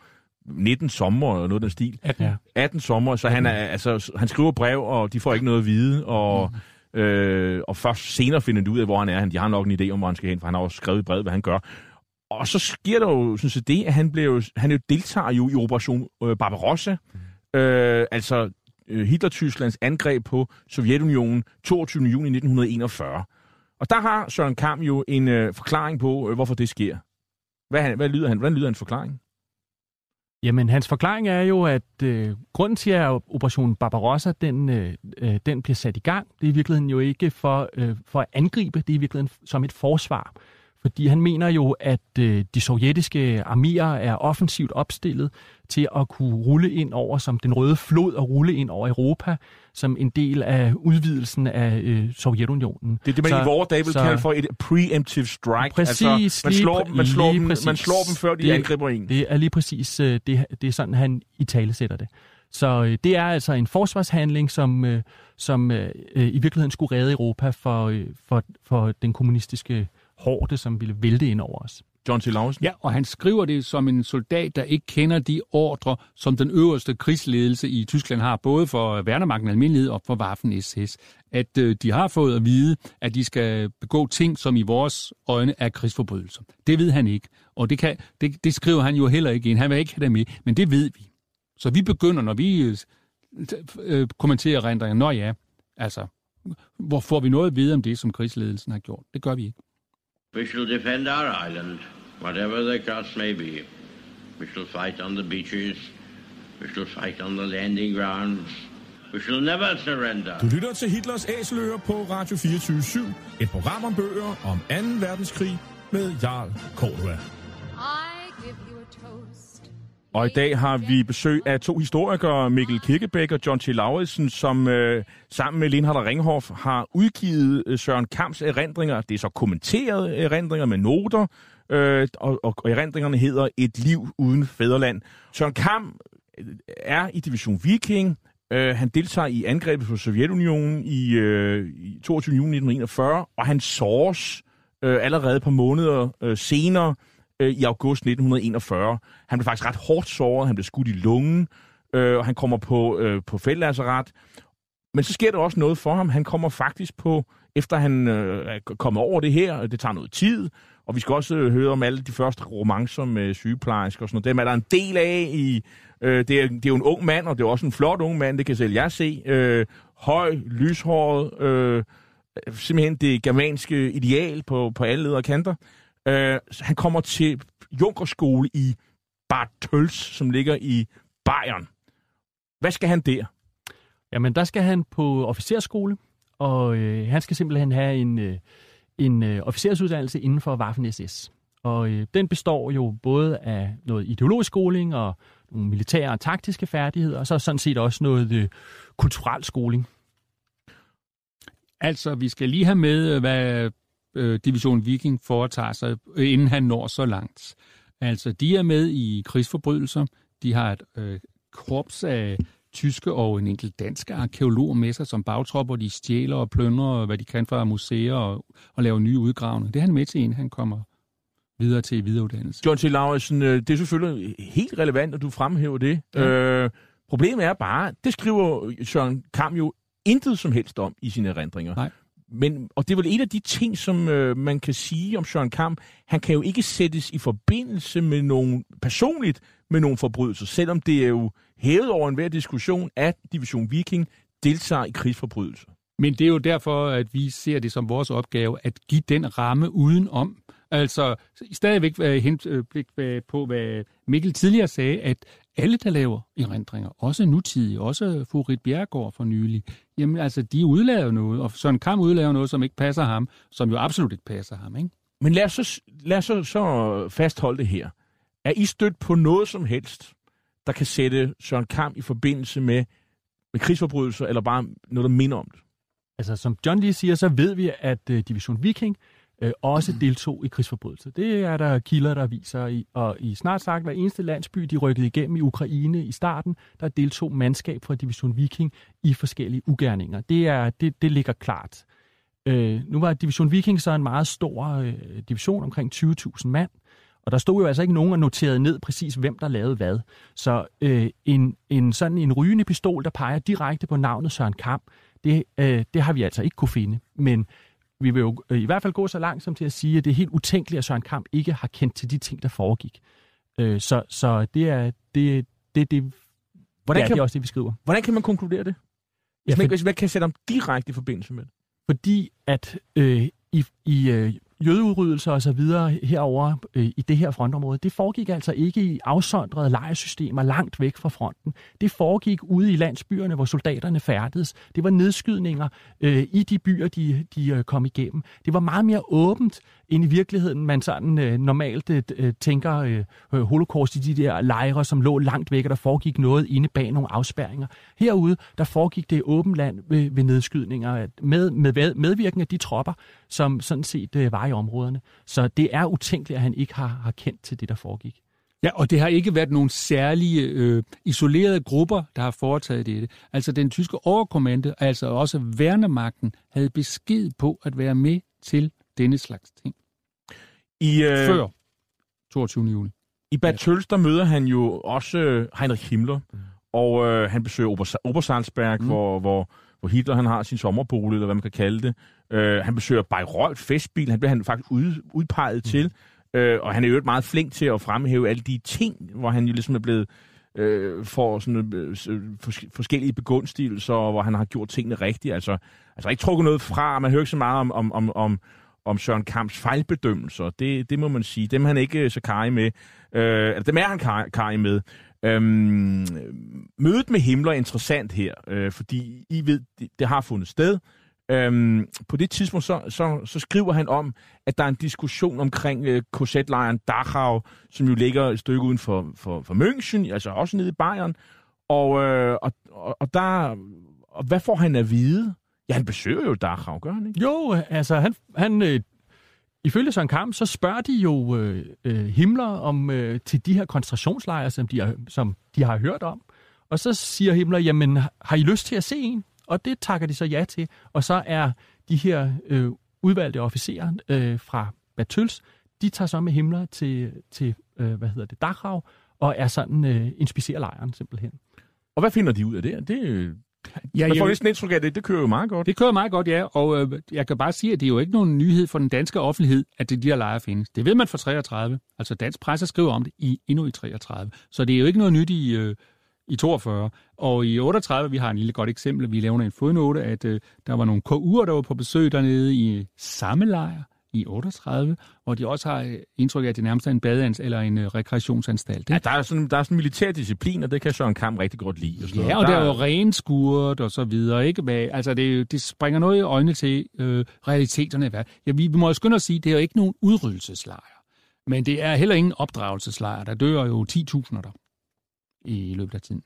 19 sommer og noget af den stil. 18, ja. 18 sommer, så han, er, altså, han skriver brev, og de får ikke noget at vide, og, mm. øh, og først senere finder de ud af, hvor han er. De har nok en idé om, hvor han skal hen, for han har også skrevet i brevet, hvad han gør. Og så sker der jo synes jeg, det, at han, blev, han jo deltager jo i Operation øh, Barbarossa, mm. øh, altså øh, Hitler-Tysklands angreb på Sovjetunionen 22. juni 1941. Og der har Søren Kam jo en øh, forklaring på, øh, hvorfor det sker. Hvad, hvad lyder han? Hvordan lyder hans forklaring? Jamen, hans forklaring er jo, at øh, grunden til, at Operation Barbarossa den, øh, øh, den bliver sat i gang, det er i virkeligheden jo ikke for, øh, for at angribe, det er i virkeligheden som et forsvar. Fordi han mener jo, at øh, de sovjetiske arméer er offensivt opstillet til at kunne rulle ind over som den røde flod og rulle ind over Europa som en del af udvidelsen af øh, Sovjetunionen. Det er det, man så, i vores dage vil kalde for et preemptive strike. Præcis. Altså, man, slår, man, slår dem, man slår dem, før de det, angriber en. Det er lige præcis øh, det, det er sådan, han i tale sætter det. Så øh, det er altså en forsvarshandling, som, øh, som øh, i virkeligheden skulle redde Europa for, øh, for, for den kommunistiske hårde, som ville vælte ind over os. John T. Lausen. Ja, og han skriver det som en soldat, der ikke kender de ordre, som den øverste krigsledelse i Tyskland har, både for Værnemagten almindelighed og for Waffen-SS. At øh, de har fået at vide, at de skal begå ting, som i vores øjne er krigsforbrydelser. Det ved han ikke, og det, kan, det, det skriver han jo heller ikke ind. Han vil ikke have det med, men det ved vi. Så vi begynder, når vi øh, øh kommenterer rendringer, nå ja, altså, hvor får vi noget at vide om det, som krigsledelsen har gjort? Det gør vi ikke. We shall defend our island, whatever the cost may be. We shall fight on the beaches. We shall fight on the landing grounds. We shall never surrender. Du lytter til Hitlers Æseløer på Radio 24 /7. Et program om bøger om 2. verdenskrig med Jarl Cordua. I Og i dag har vi besøg af to historikere, Mikkel Kirkebæk og John T. Lauritsen, som øh, sammen med Lindhardt og Ringhoff har udgivet øh, Søren Kamps erindringer. Det er så kommenterede erindringer med noter, øh, og, og, og erindringerne hedder Et liv uden fæderland. Søren Kamp øh, er i Division Viking. Øh, han deltager i angrebet på Sovjetunionen i, øh, i 22. juni 1941, og han såres øh, allerede på måneder øh, senere øh, i august 1941. Han blev faktisk ret hårdt såret, han blev skudt i lungen, øh, og han kommer på, øh, på feltlasseret. Men så sker der også noget for ham. Han kommer faktisk på, efter han øh, er kommet over det her, det tager noget tid, og vi skal også øh, høre om alle de første romancer med øh, sygeplejersker og sådan noget. Dem er der en del af i... Øh, det, er, det er jo en ung mand, og det er også en flot ung mand, det kan selv jeg se. Øh, høj, lyshåret, øh, simpelthen det germanske ideal på, på alle ledere kanter. Øh, han kommer til Junkerskole i Bad Tøls, som ligger i Bayern. Hvad skal han der? Jamen, der skal han på officerskole, og øh, han skal simpelthen have en, øh, en øh, officersuddannelse inden for Waffen-SS. Og øh, den består jo både af noget ideologisk skoling og nogle militære og taktiske færdigheder, og så sådan set også noget øh, kulturel skoling. Altså, vi skal lige have med, hvad øh, Division Viking foretager sig, øh, inden han når så langt. Altså, de er med i krigsforbrydelser. De har et øh, korps af tyske og en enkelt danske arkeologer med sig som bagtropper. De stjæler og plønder, hvad de kan fra museer og, og laver nye udgravninger. Det er han med til, inden han kommer videre til videreuddannelse. John T. Lauritsen, øh, det er selvfølgelig helt relevant, at du fremhæver det. Ja. Øh, problemet er bare, det skriver Søren Kam jo intet som helst om i sine erindringer. Nej. Men, og det er vel en af de ting, som øh, man kan sige om Søren Kamp. Han kan jo ikke sættes i forbindelse med nogen personligt med nogen forbrydelser, selvom det er jo hævet over enhver diskussion, at Division Viking deltager i krigsforbrydelser. Men det er jo derfor, at vi ser det som vores opgave at give den ramme udenom. Altså stadigvæk hent blik på, hvad Mikkel tidligere sagde, at alle, der laver erindringer, også nutidige, også Furit Bjergård for nylig, jamen altså, de udlader noget, og Søren Kam udlader noget, som ikke passer ham, som jo absolut ikke passer ham, ikke? Men lad os så, lad os så, så fastholde det her. Er I stødt på noget som helst, der kan sætte Søren Kam i forbindelse med, med krigsforbrydelser, eller bare noget, der minder om det? Altså, som John lige siger, så ved vi, at uh, Division Viking uh, også deltog i krigsforbrydelser. Det er der kilder, der viser, i, og i snart sagt hver eneste landsby, de rykkede igennem i Ukraine i starten, der deltog mandskab fra Division Viking i forskellige ugerninger. Det, er, det, det ligger klart. Uh, nu var Division Viking så en meget stor uh, division, omkring 20.000 mand, og der stod jo altså ikke nogen og noterede ned præcis, hvem der lavede hvad. Så øh, en, en sådan en rygende pistol, der peger direkte på navnet Søren Kamp, det, øh, det har vi altså ikke kunne finde. Men vi vil jo øh, i hvert fald gå så langt som til at sige, at det er helt utænkeligt, at Søren Kamp ikke har kendt til de ting, der foregik. Øh, så, så det er det, det, det, hvordan ja, kan, det er også det, vi skriver. Hvordan kan man konkludere det? Hvis, ja, for, man, hvis man kan sætte ham direkte i forbindelse med det? Fordi at øh, i, i øh, jødeudrydelser og så videre herover øh, i det her frontområde, det foregik altså ikke i afsondrede lejesystemer langt væk fra fronten. Det foregik ude i landsbyerne, hvor soldaterne færdedes. Det var nedskydninger øh, i de byer, de, de øh, kom igennem. Det var meget mere åbent end i virkeligheden, man sådan øh, normalt øh, øh tænker øh, øh, holocaust i de der lejre, som lå langt væk, og der foregik noget inde bag nogle afspærringer. Herude, der foregik det åbent land ved, ved nedskydninger med, med medvirkning af de tropper, som sådan set øh, var i områderne. Så det er utænkeligt, at han ikke har, har kendt til det, der foregik. Ja, og det har ikke været nogle særlige øh, isolerede grupper, der har foretaget det. Altså den tyske overkommande, altså også værnemagten, havde besked på at være med til denne slags ting. I, øh, Før 22. juli. I Bad Tøls, der møder han jo også øh, Heinrich Himmler, mm. og øh, han besøger Ober, Obersalzberg, mm. hvor, hvor, hvor Hitler han har sin sommerbolig, eller hvad man kan kalde det. Øh, han besøger Bayreuth festbil, han bliver han faktisk ud, udpeget mm. til, øh, og han er jo meget flink til at fremhæve alle de ting, hvor han jo ligesom er blevet øh, får sådan øh, forskellige begunstigelser, hvor han har gjort tingene rigtigt. Altså, altså ikke trukket noget fra. Man hører ikke så meget om, om, om, om, om Søren Kamps fejlbedømmelser. Det, det må man sige. Dem er han ikke så karrig med. Øh, altså, dem er han karrig, karrig med. Øhm, mødet med Himmler er interessant her, øh, fordi I ved, det, det har fundet sted. Øhm, på det tidspunkt så, så, så skriver han om, at der er en diskussion omkring øh, korsetlejren Dachau, som jo ligger et stykke uden for, for, for München, altså også nede i Bayern. Og, øh, og, og, og der, og hvad får han at vide? Ja, han besøger jo Dachau, gør han ikke? Jo, altså han, han øh, ifølge Søren Kamp, så spørger de jo øh, øh, Himmler om øh, til de her koncentrationslejre, som de, har, som de har hørt om. Og så siger Himmler, jamen har I lyst til at se en? Og det takker de så ja til. Og så er de her øh, udvalgte officerer øh, fra Batøls, de tager så med Himmler til, til øh, hvad hedder det, Dachau, og er sådan øh, inspicerer lejren simpelthen. Og hvad finder de ud af det? Det, Ja, Man får næsten indtryk af det. Det kører jo meget godt. Det kører meget godt, ja. Og øh, jeg kan bare sige, at det er jo ikke nogen nyhed for den danske offentlighed, at det de her lejre findes. Det ved man fra 33. Altså dansk presse skriver om det i, endnu i 33. Så det er jo ikke noget nyt i, øh, i 42. Og i 38, vi har en lille godt eksempel, vi laver en fodnote, at øh, der var nogle KU'er, der var på besøg dernede i samme lejr i 38, hvor de også har øh, indtryk af, at det nærmest er en badeans eller en uh, rekreationsanstalt. Ja, der er, sådan, der er sådan militær disciplin, og det kan Søren Kamp rigtig godt lide. Og ja, og der, der er jo renskuret og så videre. Ikke? Men, altså, det, det springer noget i øjnene til øh, realiteterne. Ja, vi, vi må jo skynde at sige, at det er jo ikke nogen udryddelseslejr. Men det er heller ingen opdragelseslejr. Der dør jo 10.000 der i løbet af tiden.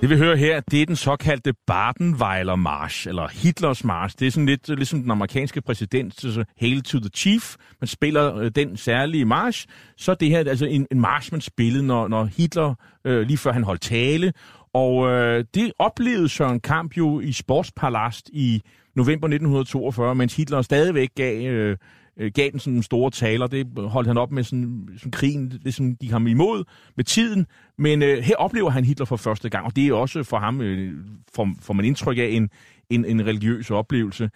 Det vi hører her, det er den såkaldte Badenweiler March, eller Hitlers March. Det er sådan lidt ligesom den amerikanske præsident, så Hail to the Chief. Man spiller øh, den særlige march. Så det her altså en, en march, man spillede, når, når Hitler, øh, lige før han holdt tale, Og øh, det oplevede Søren Kamp jo i Sportspalast i november 1942, mens Hitler stadigvæk gav, øh, øh, gav den sådan store taler. Det holdt han op med sådan, sådan krigen, det som gik ham imod med tiden. Men øh, her oplever han Hitler for første gang, og det er også for ham, øh, får, får man indtryk af, en, en, en religiøs oplevelse.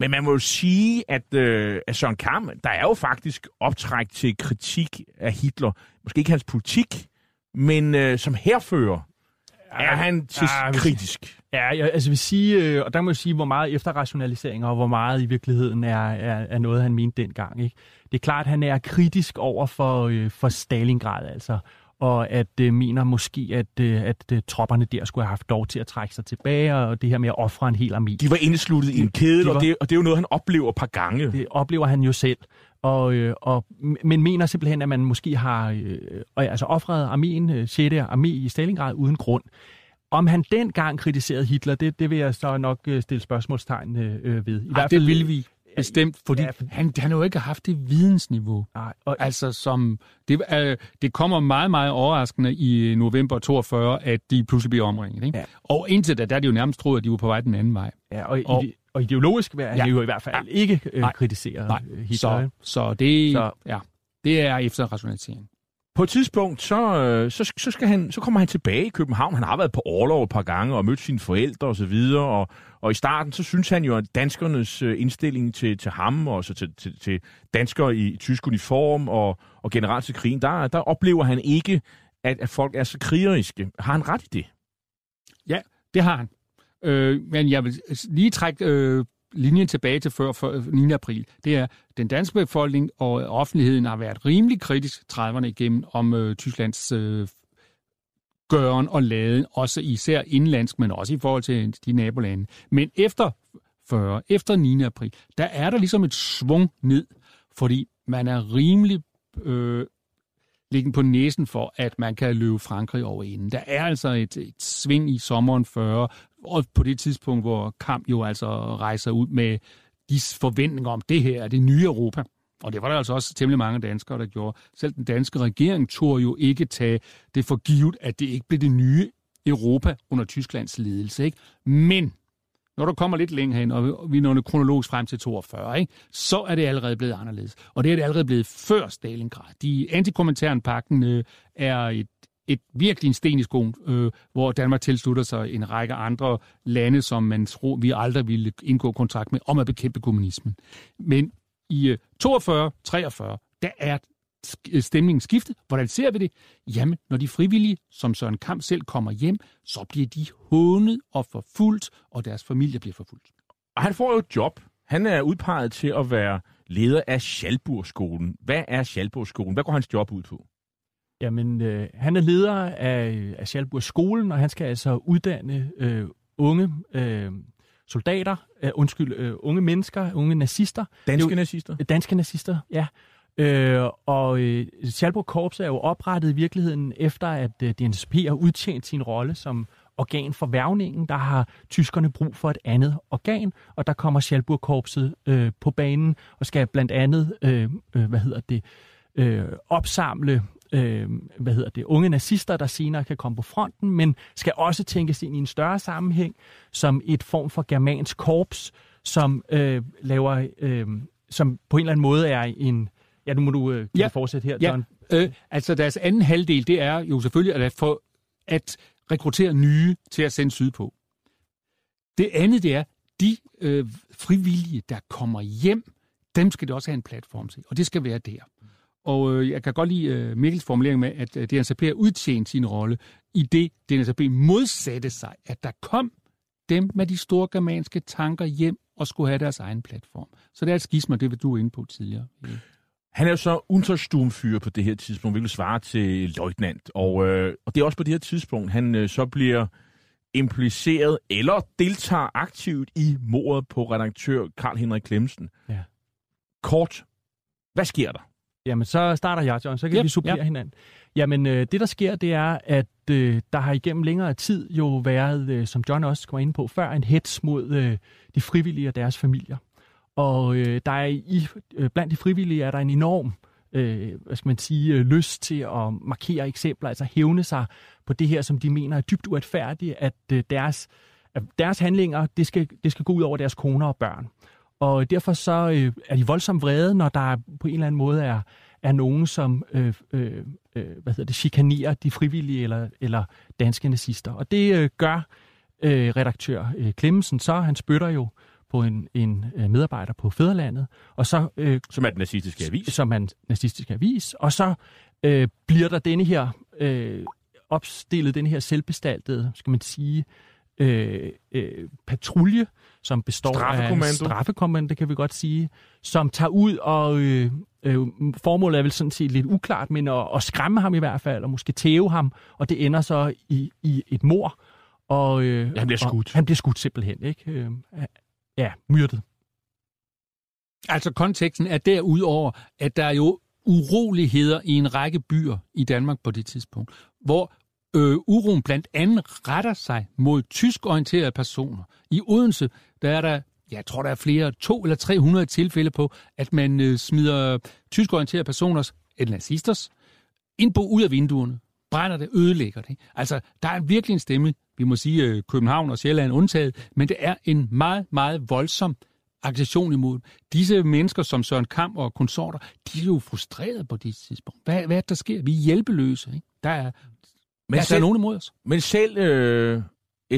Men man må jo sige, at, øh, at Søren Kamp, der er jo faktisk optræk til kritik af Hitler. Måske ikke hans politik, men øh, som herfører er han til kritisk. Ja, jeg, altså vil sige, øh, og der må jeg sige, hvor meget efterrationalisering og hvor meget i virkeligheden er, er, er noget, han mente dengang. Ikke? Det er klart, at han er kritisk over for, øh, for Stalingrad, altså og at øh, mener måske, at, øh, at øh, tropperne der skulle have haft lov til at trække sig tilbage, og det her med at ofre en hel armé. De var indesluttet i en kæde, var, og, det, og det er jo noget, han oplever et par gange. Det oplever han jo selv. Og, øh, og, men mener simpelthen, at man måske har øh, altså offret arméen, øh, 6. armé i Stalingrad uden grund. Om han dengang kritiserede Hitler, det, det vil jeg så nok øh, stille spørgsmålstegn øh, øh, ved. I Ej, hvert fald, det vil vi. Bestemt, fordi ja, han, han har jo ikke haft det vidensniveau. Nej, og... Altså, som, det, øh, det kommer meget, meget overraskende i november 42, at de pludselig bliver omringet. Ikke? Ja. Og indtil da, der er de jo nærmest troet, at de var på vej den anden vej. Ja, og, og, ide, og ideologisk vil han ja, jo i hvert fald ja, ikke øh, kritisere nej, Hitler. Så, så, det, så ja, det er efter rationalisering. På et tidspunkt, så, øh, så, så, skal han, så kommer han tilbage i København. Han har været på overlov et par gange og mødt sine forældre osv., og, så videre, og, og i starten, så synes han jo, at danskernes øh, indstilling til, til ham, og så til, til, til danskere i tysk uniform og, og generelt til krigen, der, der oplever han ikke, at, at folk er så krigeriske. Har han ret i det? Ja, det har han. Øh, men jeg vil lige trække øh, linjen tilbage til før, før 9. april, det er, den danske befolkning og offentligheden har været rimelig kritisk 30'erne igennem om øh, Tysklands øh, gøren og laden, også især indlandsk, men også i forhold til de nabolande. Men efter 40, efter 9. april, der er der ligesom et svung ned, fordi man er rimelig øh, liggen på næsen for, at man kan løbe Frankrig over inden. Der er altså et, et sving i sommeren 40, og på det tidspunkt, hvor Kamp jo altså rejser ud med de forventninger om, det her er det nye Europa. Og det var der altså også temmelig mange danskere, der gjorde. Selv den danske regering tog jo ikke tage det for givet, at det ikke blev det nye Europa under Tysklands ledelse. Ikke? Men når du kommer lidt længere hen, og vi når kronologisk frem til 42, ikke, så er det allerede blevet anderledes. Og det er det allerede blevet før Stalingrad. De antikommentærenpakken øh, er et, et virkelig en sten i skoen, øh, hvor Danmark tilslutter sig en række andre lande, som man tror, vi aldrig ville indgå kontrakt med, om at bekæmpe kommunismen. Men i øh, 42-43, der er stemningen skiftet. Hvordan ser vi det? Jamen, når de frivillige, som Søren Kamp selv kommer hjem, så bliver de hånet og forfulgt, og deres familie bliver forfulgt. Og han får jo et job. Han er udpeget til at være leder af Schalburgskolen. Hvad er Schalburgskolen? Hvad går hans job ud på? Jamen, øh, han er leder af, af Schalburgskolen, og han skal altså uddanne øh, unge øh, soldater, øh, undskyld, øh, unge mennesker, unge nazister. Danske jo, nazister? Danske nazister, ja. Øh, og øh, Schalburg Korps er jo oprettet i virkeligheden efter, at øh, DNSP har udtjent sin rolle som organ for værvningen. Der har tyskerne brug for et andet organ, og der kommer Schalburg Korpset øh, på banen og skal blandt andet, øh, øh, hvad hedder det, øh, opsamle øh, hvad hedder det, unge nazister, der senere kan komme på fronten, men skal også tænkes ind i en større sammenhæng som et form for germansk korps, som øh, laver, øh, som på en eller anden måde er en Ja, nu må du øh, ja. fortsætte her, John. Ja. Øh, altså deres anden halvdel, det er jo selvfølgelig at, få, at rekruttere nye til at sende sydpå. Det andet, det er, de øh, frivillige, der kommer hjem, dem skal det også have en platform til, og det skal være der. Og øh, jeg kan godt lide øh, Mikkels formulering med, at øh, DNSAP har udtjent sin rolle, i det DNSAP modsatte sig, at der kom dem med de store germanske tanker hjem og skulle have deres egen platform. Så det er et skisma, det vil du inde på tidligere. Han er jo så Untersturmfyr på det her tidspunkt, hvilket svarer til løjtnant. Og, øh, og det er også på det her tidspunkt, han øh, så bliver impliceret eller deltager aktivt i mordet på redaktør Karl Henrik Klemsen. Ja. Kort, hvad sker der? Jamen, så starter jeg, John, så kan yep, vi supplere yep. hinanden. Jamen, øh, det der sker, det er, at øh, der har igennem længere tid jo været, øh, som John også kom ind på før, en hets mod øh, de frivillige og deres familier. Og øh, der er i, øh, blandt de frivillige er der en enorm øh, hvad skal man sige, øh, lyst til at markere eksempler, altså hævne sig på det her, som de mener er dybt uretfærdigt, at øh, deres, at deres handlinger, det skal, det skal gå ud over deres koner og børn. Og derfor så øh, er de voldsomt vrede, når der på en eller anden måde er, er nogen, som øh, øh, øh hvad hedder det, chikanerer de frivillige eller, eller danske nazister. Og det øh, gør øh, redaktør øh, Klemmensen så. Han spytter jo på en, en øh, medarbejder på Fæderlandet. Og så, øh, som er den nazistiske avis. Som er den nazistiske avis. Og så øh, bliver der denne her øh, opstillet, den her selvbestaltede, skal man sige, øh, øh, patrulje, som består straffekommando. af straffekommando, kan vi godt sige, som tager ud og øh, øh, formålet er vel sådan set lidt uklart, men at, at skræmme ham i hvert fald, og måske tæve ham, og det ender så i, i et mor. Og, øh, ja, han bliver skudt. Han bliver skudt simpelthen, ikke? Øh, ja, myrdet. Altså konteksten er derudover, at der er jo uroligheder i en række byer i Danmark på det tidspunkt, hvor øh, uroen blandt andet retter sig mod tyskorienterede personer. I Odense, der er der, jeg tror, der er flere, to eller 300 tilfælde på, at man øh, smider tyskorienterede personers, eller nazisters, indbo ud af vinduerne, brænder det, ødelægger det. Altså, der er virkelig en stemme, vi må sige øh, København og Sjælland undtaget, men det er en meget, meget voldsom aggression imod Disse mennesker som Søren Kamp og konsorter, de er jo frustrerede på det tidspunkt. Hvad, hvad er der sker? Vi er hjælpeløse. Ikke? Der er, men der selv, er nogen imod os. Men selv øh,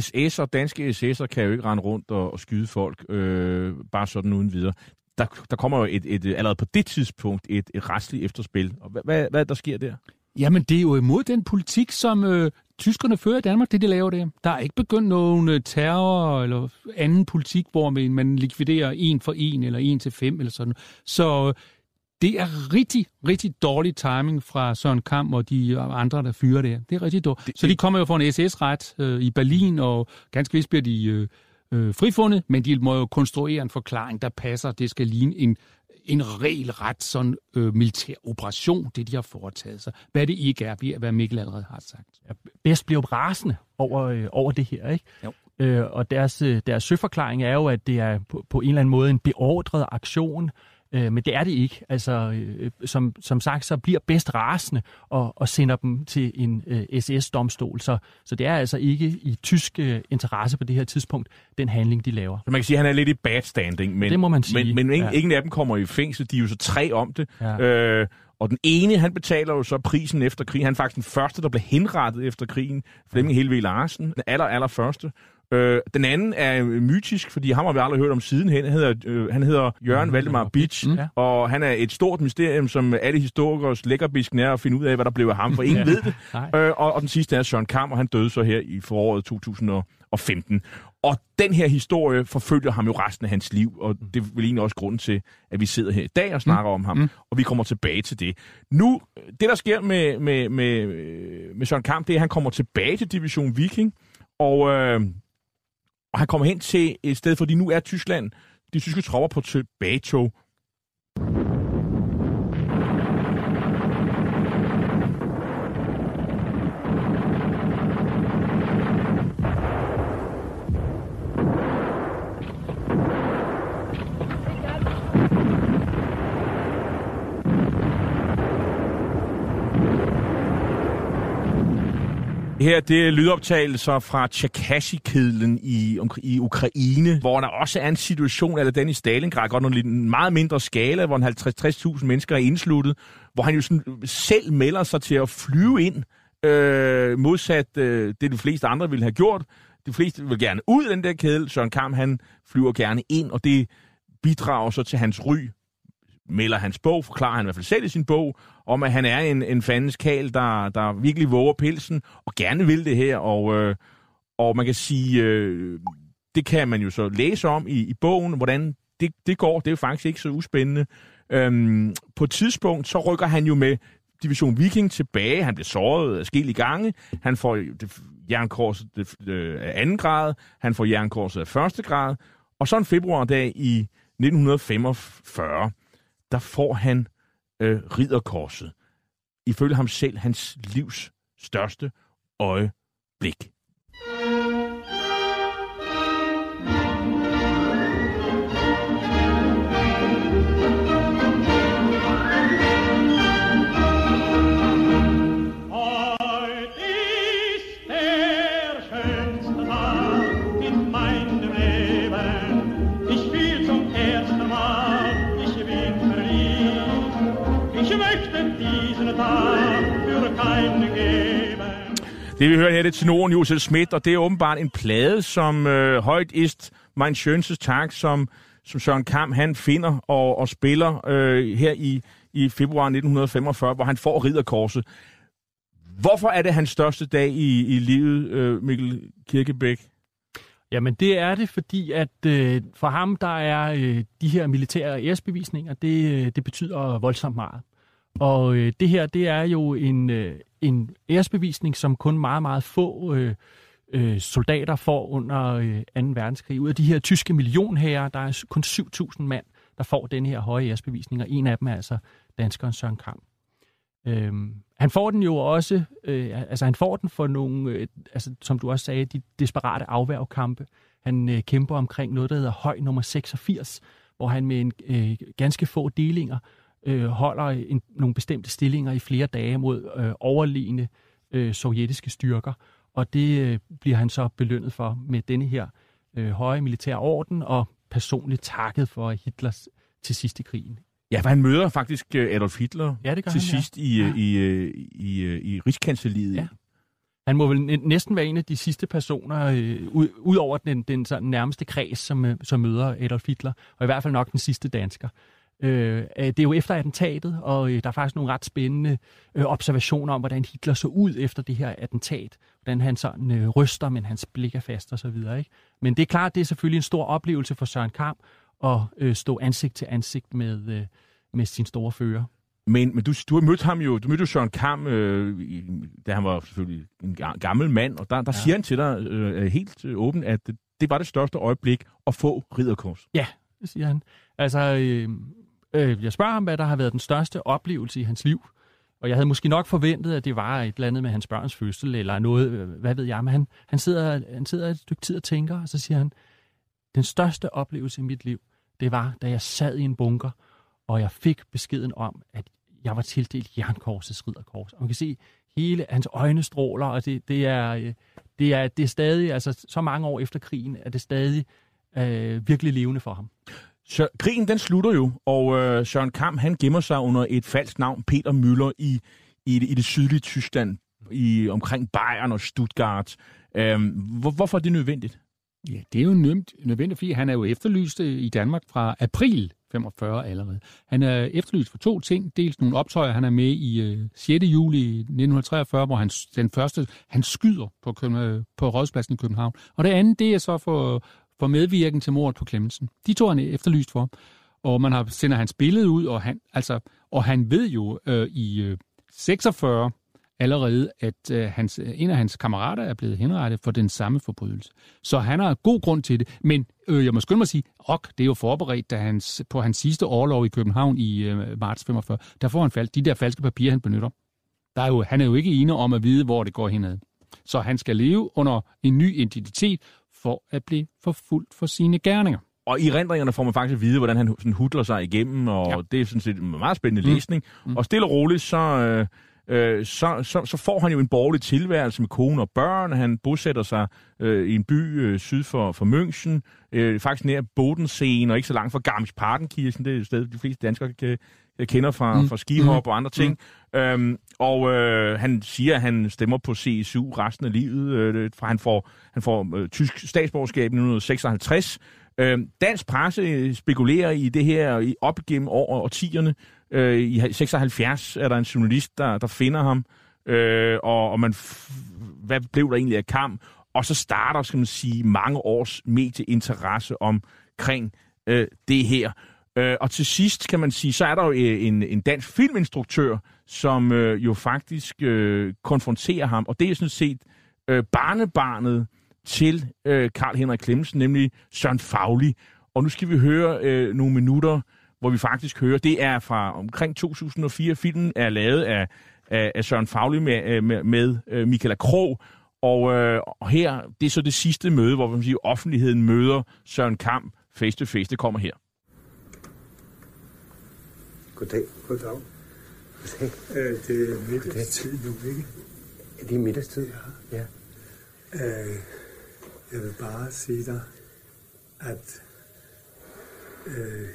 SS og danske SS'er kan jo ikke rende rundt og, og skyde folk, øh, bare sådan uden videre. Der, der kommer jo et, et, allerede på det tidspunkt et, et retsligt efterspil. Og hvad, hvad, hvad der sker der? Jamen, det er jo imod den politik, som øh, tyskerne fører i Danmark, det de laver der. Der er ikke begyndt nogen øh, terror eller anden politik, hvor man likviderer en for en eller en til fem eller sådan. Så øh, det er rigtig, rigtig dårlig timing fra Søren Kamp og de andre, der fyrer det Det er rigtig dårligt. Det, så de kommer jo for en SS-ret øh, i Berlin, og ganske vist bliver de øh, øh, frifundet, men de må jo konstruere en forklaring, der passer. Det skal ligne en en regelret sådan øh, militær operation, det de har foretaget sig. Hvad det ikke er, hvad Mikkel allerede har sagt. Ja, Best bliver rasende over, øh, over det her, ikke? Jo. Øh, og deres, øh, deres søforklaring er jo, at det er på, på en eller anden måde en beordret aktion, Øh, men det er det ikke. Altså, øh, som, som sagt, så bliver bedst rasende og, og sender dem til en øh, SS-domstol. Så, så det er altså ikke i tysk øh, interesse på det her tidspunkt, den handling, de laver. Så man kan sige, at han er lidt i bad standing. Men, det må man sige. Men, men ingen, ja. ingen af dem kommer i fængsel. De er jo så tre om det. Ja. Øh, og den ene, han betaler jo så prisen efter krigen. Han er faktisk den første, der blev henrettet efter krigen. Flemming Helve Larsen, den aller, aller første. Øh, den anden er mytisk, fordi ham har vi aldrig hørt om sidenhen. Han hedder, øh, han hedder Jørgen mm, Valdemar Bitch, mm. og han er et stort mysterium, som alle historikers lækkerbisken er at finde ud af, hvad der blev af ham, for ingen ja. ved det. øh, og, og den sidste er Søren Kam, og han døde så her i foråret 2015. Og den her historie forfølger ham jo resten af hans liv, og det er vel egentlig også grunden til, at vi sidder her i dag og snakker mm. om ham, mm. og vi kommer tilbage til det. Nu, det der sker med, med, med, med Søren Kamp, det er, at han kommer tilbage til Division Viking, og... Øh, og han kommer hen til et sted, fordi nu er Tyskland, de tyske tropper på tilbagetog. Her det er lydoptagelser fra Tjekashi-kedlen i, i Ukraine, hvor der også er en situation, eller den i Stalingrad, godt nok en meget mindre skala, hvor 50-60.000 mennesker er indsluttet, hvor han jo sådan selv melder sig til at flyve ind, øh, modsat øh, det de fleste andre ville have gjort. De fleste vil gerne ud af den der kedel. Søren Kam, han flyver gerne ind, og det bidrager så til hans ry melder hans bog, forklarer han i hvert fald selv i sin bog, om at han er en, en fandens kal, der, der virkelig våger pelsen og gerne vil det her. Og, øh, og man kan sige, øh, det kan man jo så læse om i, i bogen, hvordan det, det går. Det er jo faktisk ikke så uspændende. Øhm, på et tidspunkt, så rykker han jo med Division Viking tilbage. Han bliver såret i gange. Han får jernkorset af øh, anden grad. Han får jernkorset af første grad. Og så en februardag i 1945, der får han øh, ridderkorset. Ifølge ham selv hans livs største øjeblik. Det vi hører her, det er tenoren Josef Schmidt, og det er åbenbart en plade, som øh, højt ist mein schönstes Tag, som, som Søren Kam han finder og, og spiller øh, her i, i februar 1945, hvor han får ridderkorset. Hvorfor er det hans største dag i, i livet, øh, Mikkel Kirkebæk? Jamen det er det, fordi at øh, for ham, der er øh, de her militære æresbevisninger, det, øh, det betyder voldsomt meget. Og øh, det her, det er jo en, øh, en æresbevisning, som kun meget, meget få øh, øh, soldater får under øh, 2. verdenskrig. Ud af de her tyske millionherrer, der er kun 7.000 mand, der får den her høje æresbevisning, og en af dem er altså danskeren Søren Kamp. Øhm, han får den jo også, øh, altså han får den for nogle, øh, altså som du også sagde, de desperate afværgekampe. Han øh, kæmper omkring noget, der hedder høj nummer 86, hvor han med en øh, ganske få delinger øh, holder en, nogle bestemte stillinger i flere dage mod øh, overliggende øh, sovjetiske styrker. Og det øh, bliver han så belønnet for med denne her øh, høje militære orden og personligt takket for Hitlers til sidst i krigen. Ja, for han møder faktisk øh, Adolf Hitler ja, det til han, sidst ja. i, ja. i, i, i, i Rigskanseliet. Ja. Han må vel næsten være en af de sidste personer, øh, ud, ud over den, den sådan nærmeste kreds, som, øh, som møder Adolf Hitler, og i hvert fald nok den sidste dansker. Øh, det er jo efter attentatet, og øh, der er faktisk nogle ret spændende øh, observationer om, hvordan Hitler så ud efter det her attentat. Hvordan han sådan øh, ryster, men hans blik er fast og så videre. Ikke? Men det er klart, det er selvfølgelig en stor oplevelse for Søren Kamp at øh, stå ansigt til ansigt med, øh, med sin store fører. Men, men du, du har mødt ham jo, du mødte jo Søren Kam, øh, da han var selvfølgelig en gammel mand, og der, der ja. siger han til dig øh, helt øh, åbent, at det, det var det største øjeblik at få ridderkors. Ja, det siger han. Altså, øh, øh, jeg spørger ham, hvad der har været den største oplevelse i hans liv. Og jeg havde måske nok forventet, at det var et eller andet med hans børns fødsel, eller noget, øh, hvad ved jeg. Men han, han, sidder, han sidder et stykke tid og tænker, og så siger han, den største oplevelse i mit liv, det var, da jeg sad i en bunker, og jeg fik beskeden om, at jeg var tildelt jernkorsets ridderkors. Og man kan se hele hans øjne stråler, og det, det, er, øh, det, er, det er stadig, altså så mange år efter krigen, er det stadig øh, virkelig levende for ham. Så krigen den slutter jo, og øh, Søren Kamp han gemmer sig under et falsk navn, Peter Müller, i, i, det, i det sydlige Tyskland, i omkring Bayern og Stuttgart. Øh, hvor, hvorfor er det nødvendigt? Ja, det er jo nødvendigt, fordi han er jo efterlyst øh, i Danmark fra april 45 allerede. Han er efterlyst for to ting. Dels nogle optøjer, han er med i øh, 6. juli 1943, hvor han, den første, han skyder på, øh, på Rådspladsen i København. Og det andet, det er så for, for medvirken til mordet på Clemmensen. De to er han efterlyst for. Og man har sender hans billede ud, og han, altså, og han ved jo øh, i øh, 46, allerede, at øh, hans, en af hans kammerater er blevet henrettet for den samme forbrydelse. Så han har god grund til det. Men øh, jeg må skynde mig at sige, ok, det er jo forberedt da hans, på hans sidste årlov i København i øh, marts 45. Der får han fald, de der falske papirer, han benytter. Der er jo, han er jo ikke enig om at vide, hvor det går henad. Så han skal leve under en ny identitet for at blive forfulgt for sine gerninger. Og i rendringerne får man faktisk at vide, hvordan han sådan hudler sig igennem, og ja. det er sådan set en meget spændende mm. læsning. Mm. Og stille og roligt, så... Øh, øh, så, så, så får han jo en borgerlig tilværelse med kone og børn. Han bosætter sig øh, i en by øh, syd for, for München, øh, faktisk nær Bodenseen og ikke så langt fra Garmisch-Partenkirchen. Det er et sted, de fleste danskere kan, kender fra, mm. fra skihop mm. og andre ting. Mm. Øhm, og øh, han siger, at han stemmer på CSU resten af livet, øh, fra han får, han får øh, tysk statsborgerskab i 1956. Øh, dansk presse spekulerer i det her op igennem år og årtierne. Øh, I 76 er der en journalist, der, der finder ham, øh, og, og man f- hvad blev der egentlig af kamp? Og så starter, skal man sige, mange års medieinteresse omkring øh, det her. Øh, og til sidst, kan man sige, så er der jo øh, en, en dansk filminstruktør, som øh, jo faktisk øh, konfronterer ham, og det er sådan set øh, barnebarnet til øh, Karl Henrik Klemsen, nemlig Søren Fagli. Og nu skal vi høre øh, nogle minutter hvor vi faktisk hører, det er fra omkring 2004. Filmen er lavet af, af, af Søren Fagli øh, med, med, øh, med Michaela Krog, og, øh, og her, det er så det sidste møde, hvor man siger, offentligheden møder Søren Kamp face to face. Det kommer her. Goddag. Goddag. Goddag. Øh, det er middagstid nu, ikke? Er det middagstid? Ja. ja. Øh, jeg vil bare sige dig, at øh,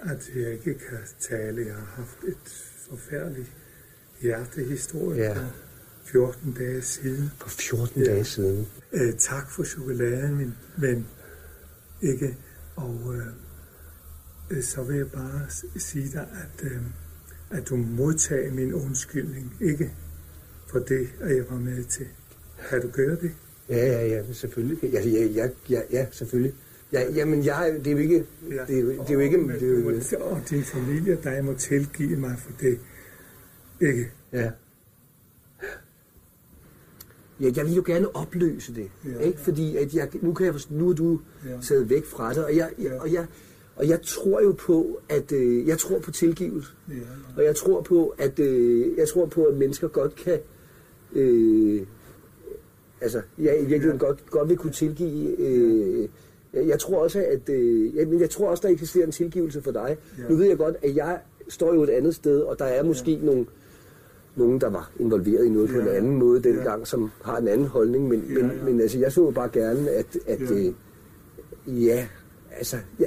at jeg ikke kan tale. Jeg har haft et forfærdelig hjertehistorie Ja. på 14 dage siden. For 14 dage siden. Øh, tak for chokoladen, min ven. Ikke? Og øh, så vil jeg bare sige dig, at, øh, at du modtager min undskyldning. Ikke for det, at jeg var med til. Kan du gøre det? Ja, ja, ja, selvfølgelig. Ja, ja, ja, ja, ja selvfølgelig. Ja, jamen, jeg, det er jo ikke... Det er, det er jo ikke... Det er jo, Og din familie og dig må tilgive mig for det. Ikke? Ja. Ja, jeg vil jo gerne opløse det, Ja. ikke? Fordi at jeg, nu, kan jeg, nu er du ja. taget væk fra det, og jeg, jeg, og jeg, og jeg tror jo på, at øh, jeg tror på tilgivelse. Ja, Og jeg tror på, at øh, jeg tror på, at mennesker godt kan, øh, altså, jeg i virkeligheden ja. godt, godt vil kunne tilgive. Øh, jeg, jeg tror også, at øh, jeg, men jeg tror også, der eksisterer en tilgivelse for dig. Ja. Ja. Nu ved jeg godt, at jeg står jo et andet sted, og der er måske ja. nogle nogen, der var involveret i noget ja. på en anden måde dengang, ja. som har en anden holdning. Men, ja, ja. men, men altså, jeg så jo bare gerne, at, at Ja. ja. Øh, ja, altså, ja,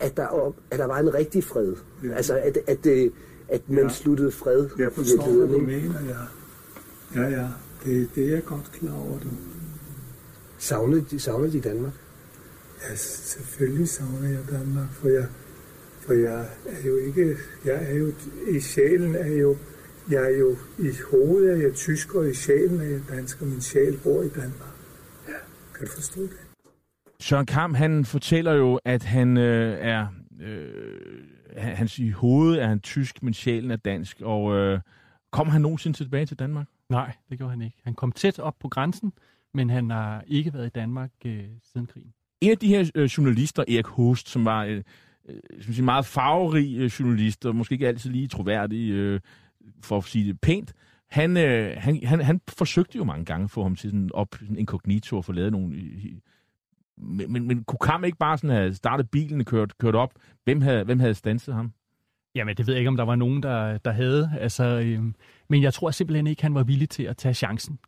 at, der, at der var en rigtig fred. Ja. Altså, at, at, øh, at man Ja. sluttede fred Jeg forstår, hvad du mener, ja. Ja, ja. Det, det er jeg godt klar over, du. Savner de, savner de Danmark? Ja, selvfølgelig savner jeg Danmark, for jeg, for jeg er jo ikke, jeg er jo, i sjælen er jo, jeg er jo, i hovedet er jeg tysker, og i sjælen er jeg dansker, min sjæl bor i Danmark. Ja. Kan du forstå det? Søren Kamp, han fortæller jo, at han øh, er... Øh, han- hans i hovedet er han tysk, men sjælen er dansk. Og øh, kom han nogensinde tilbage til Danmark? Nej, det gjorde han ikke. Han kom tæt op på grænsen, men han har ikke været i Danmark øh, siden krigen. En af de her øh, journalister, Erik Host, som var øh, øh, som siger, meget farverig øh, journalist, og måske ikke altid lige troværdig, øh, for at sige det pænt, han, øh, han, han, han forsøgte jo mange gange at få ham til sådan op sådan inkognito og få lavet nogle... Men, men, men kunne Kam ikke bare sådan have startet bilen og kørt, kørt op? Hvem havde, hvem havde stanset ham? Jamen, det ved jeg ikke, om der var nogen, der, der havde. Altså, øh, men jeg tror simpelthen ikke, han var villig til at tage chancen.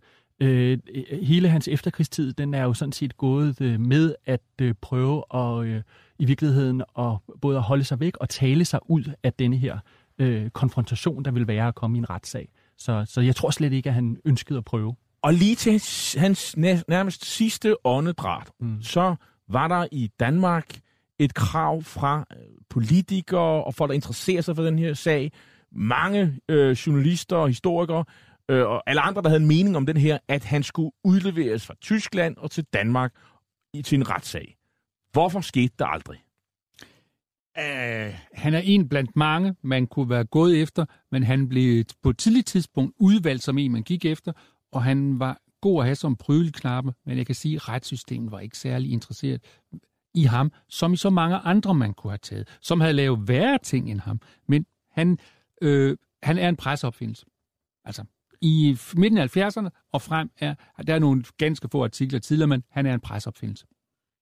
Øh, hele hans efterkrigstid, den er jo sådan set gået øh, med at øh, prøve at øh, i virkeligheden at både at holde sig væk og tale sig ud af denne her øh, konfrontation, der vil være at komme i en retssag. Så, så jeg tror slet ikke, at han ønskede at prøve. Og lige til hans, hans næ- nærmest sidste åndedræt, mm. så var der i Danmark et krav fra øh, politikere og folk, der interesserer sig for den her sag, mange øh, journalister og historikere, øh, og alle andre, der havde en mening om den her, at han skulle udleveres fra Tyskland og til Danmark i, til en retssag. Hvorfor skete det aldrig? Uh, han er en blandt mange, man kunne være gået efter, men han blev på et tidligt tidspunkt udvalgt som en, man gik efter, og han var god at have som prøvelknappe, men jeg kan sige, at retssystemet var ikke særlig interesseret i ham, som i så mange andre, man kunne have taget, som havde lavet værre ting end ham. Men han, øh, han er en presseopfindelse. Altså, i midten af 70'erne og frem er, der er nogle ganske få artikler tidligere, men han er en presseopfindelse.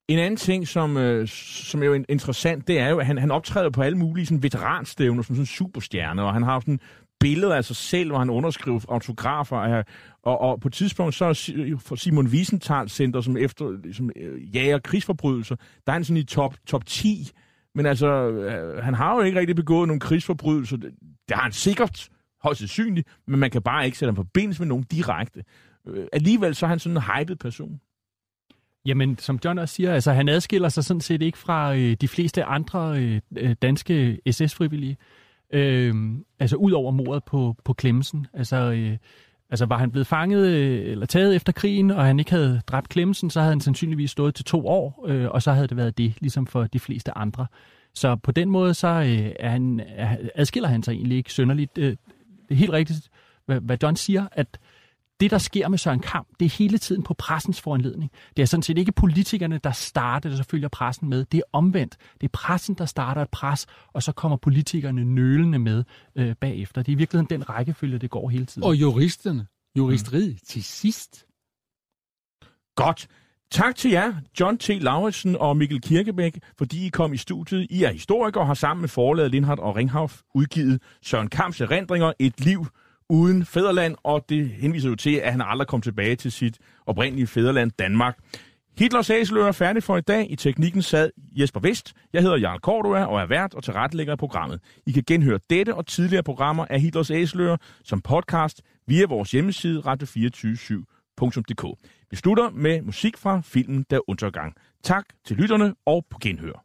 En anden ting, som, øh, som er jo interessant, det er jo, at han, han optræder på alle mulige sådan, veteranstævner som sådan en superstjerne, og han har sådan billeder af sig selv, hvor han underskriver autografer. Og, og, og på et tidspunkt, så er for Simon Wiesenthal Center, som, efter, som jager krigsforbrydelser, der er han sådan i top, top 10. Men altså, øh, han har jo ikke rigtig begået nogen krigsforbrydelser. Det, det har han sikkert, højst sandsynligt, men man kan bare ikke sætte ham forbindelse med nogen direkte. Øh, alligevel så er han sådan en hyped person. Jamen, som John også siger, altså han adskiller sig sådan set ikke fra øh, de fleste andre øh, danske SS-frivillige. Øh, altså ud over mordet på, på Clemsen. Altså, øh, altså var han blevet fanget øh, eller taget efter krigen, og han ikke havde dræbt Clemsen, så havde han sandsynligvis stået til to år, øh, og så havde det været det, ligesom for de fleste andre. Så på den måde, så øh, er han, er, adskiller han sig egentlig ikke sønderligt. Øh, det er helt rigtigt, hvad, hvad John siger, at det, der sker med Søren Kamp, det er hele tiden på pressens foranledning. Det er sådan set ikke politikerne, der starter det, så følger pressen med. Det er omvendt. Det er pressen, der starter et pres, og så kommer politikerne nølende med øh, bagefter. Det er i virkeligheden den rækkefølge, det går hele tiden. Og juristerne. Juristeriet mm. til sidst. Godt. Tak til jer, John T. Lauritsen og Mikkel Kirkebæk, fordi I kom i studiet. I er historikere og har sammen med forlaget Lindhardt og Ringhav udgivet Søren Kamps erindringer Et liv uden fæderland, og det henviser jo til, at han aldrig kom tilbage til sit oprindelige fæderland, Danmark. Hitlers Æseløer er færdig for i dag. I teknikken sad Jesper Vest. Jeg hedder Jarl Cordua og er vært og tilrettelægger af programmet. I kan genhøre dette og tidligere programmer af Hitlers Æseløer som podcast via vores hjemmeside radio247.dk. Vi slutter med musik fra filmen Der Undergang. Tak til lytterne og på genhør.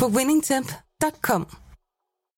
på winningtemp.com.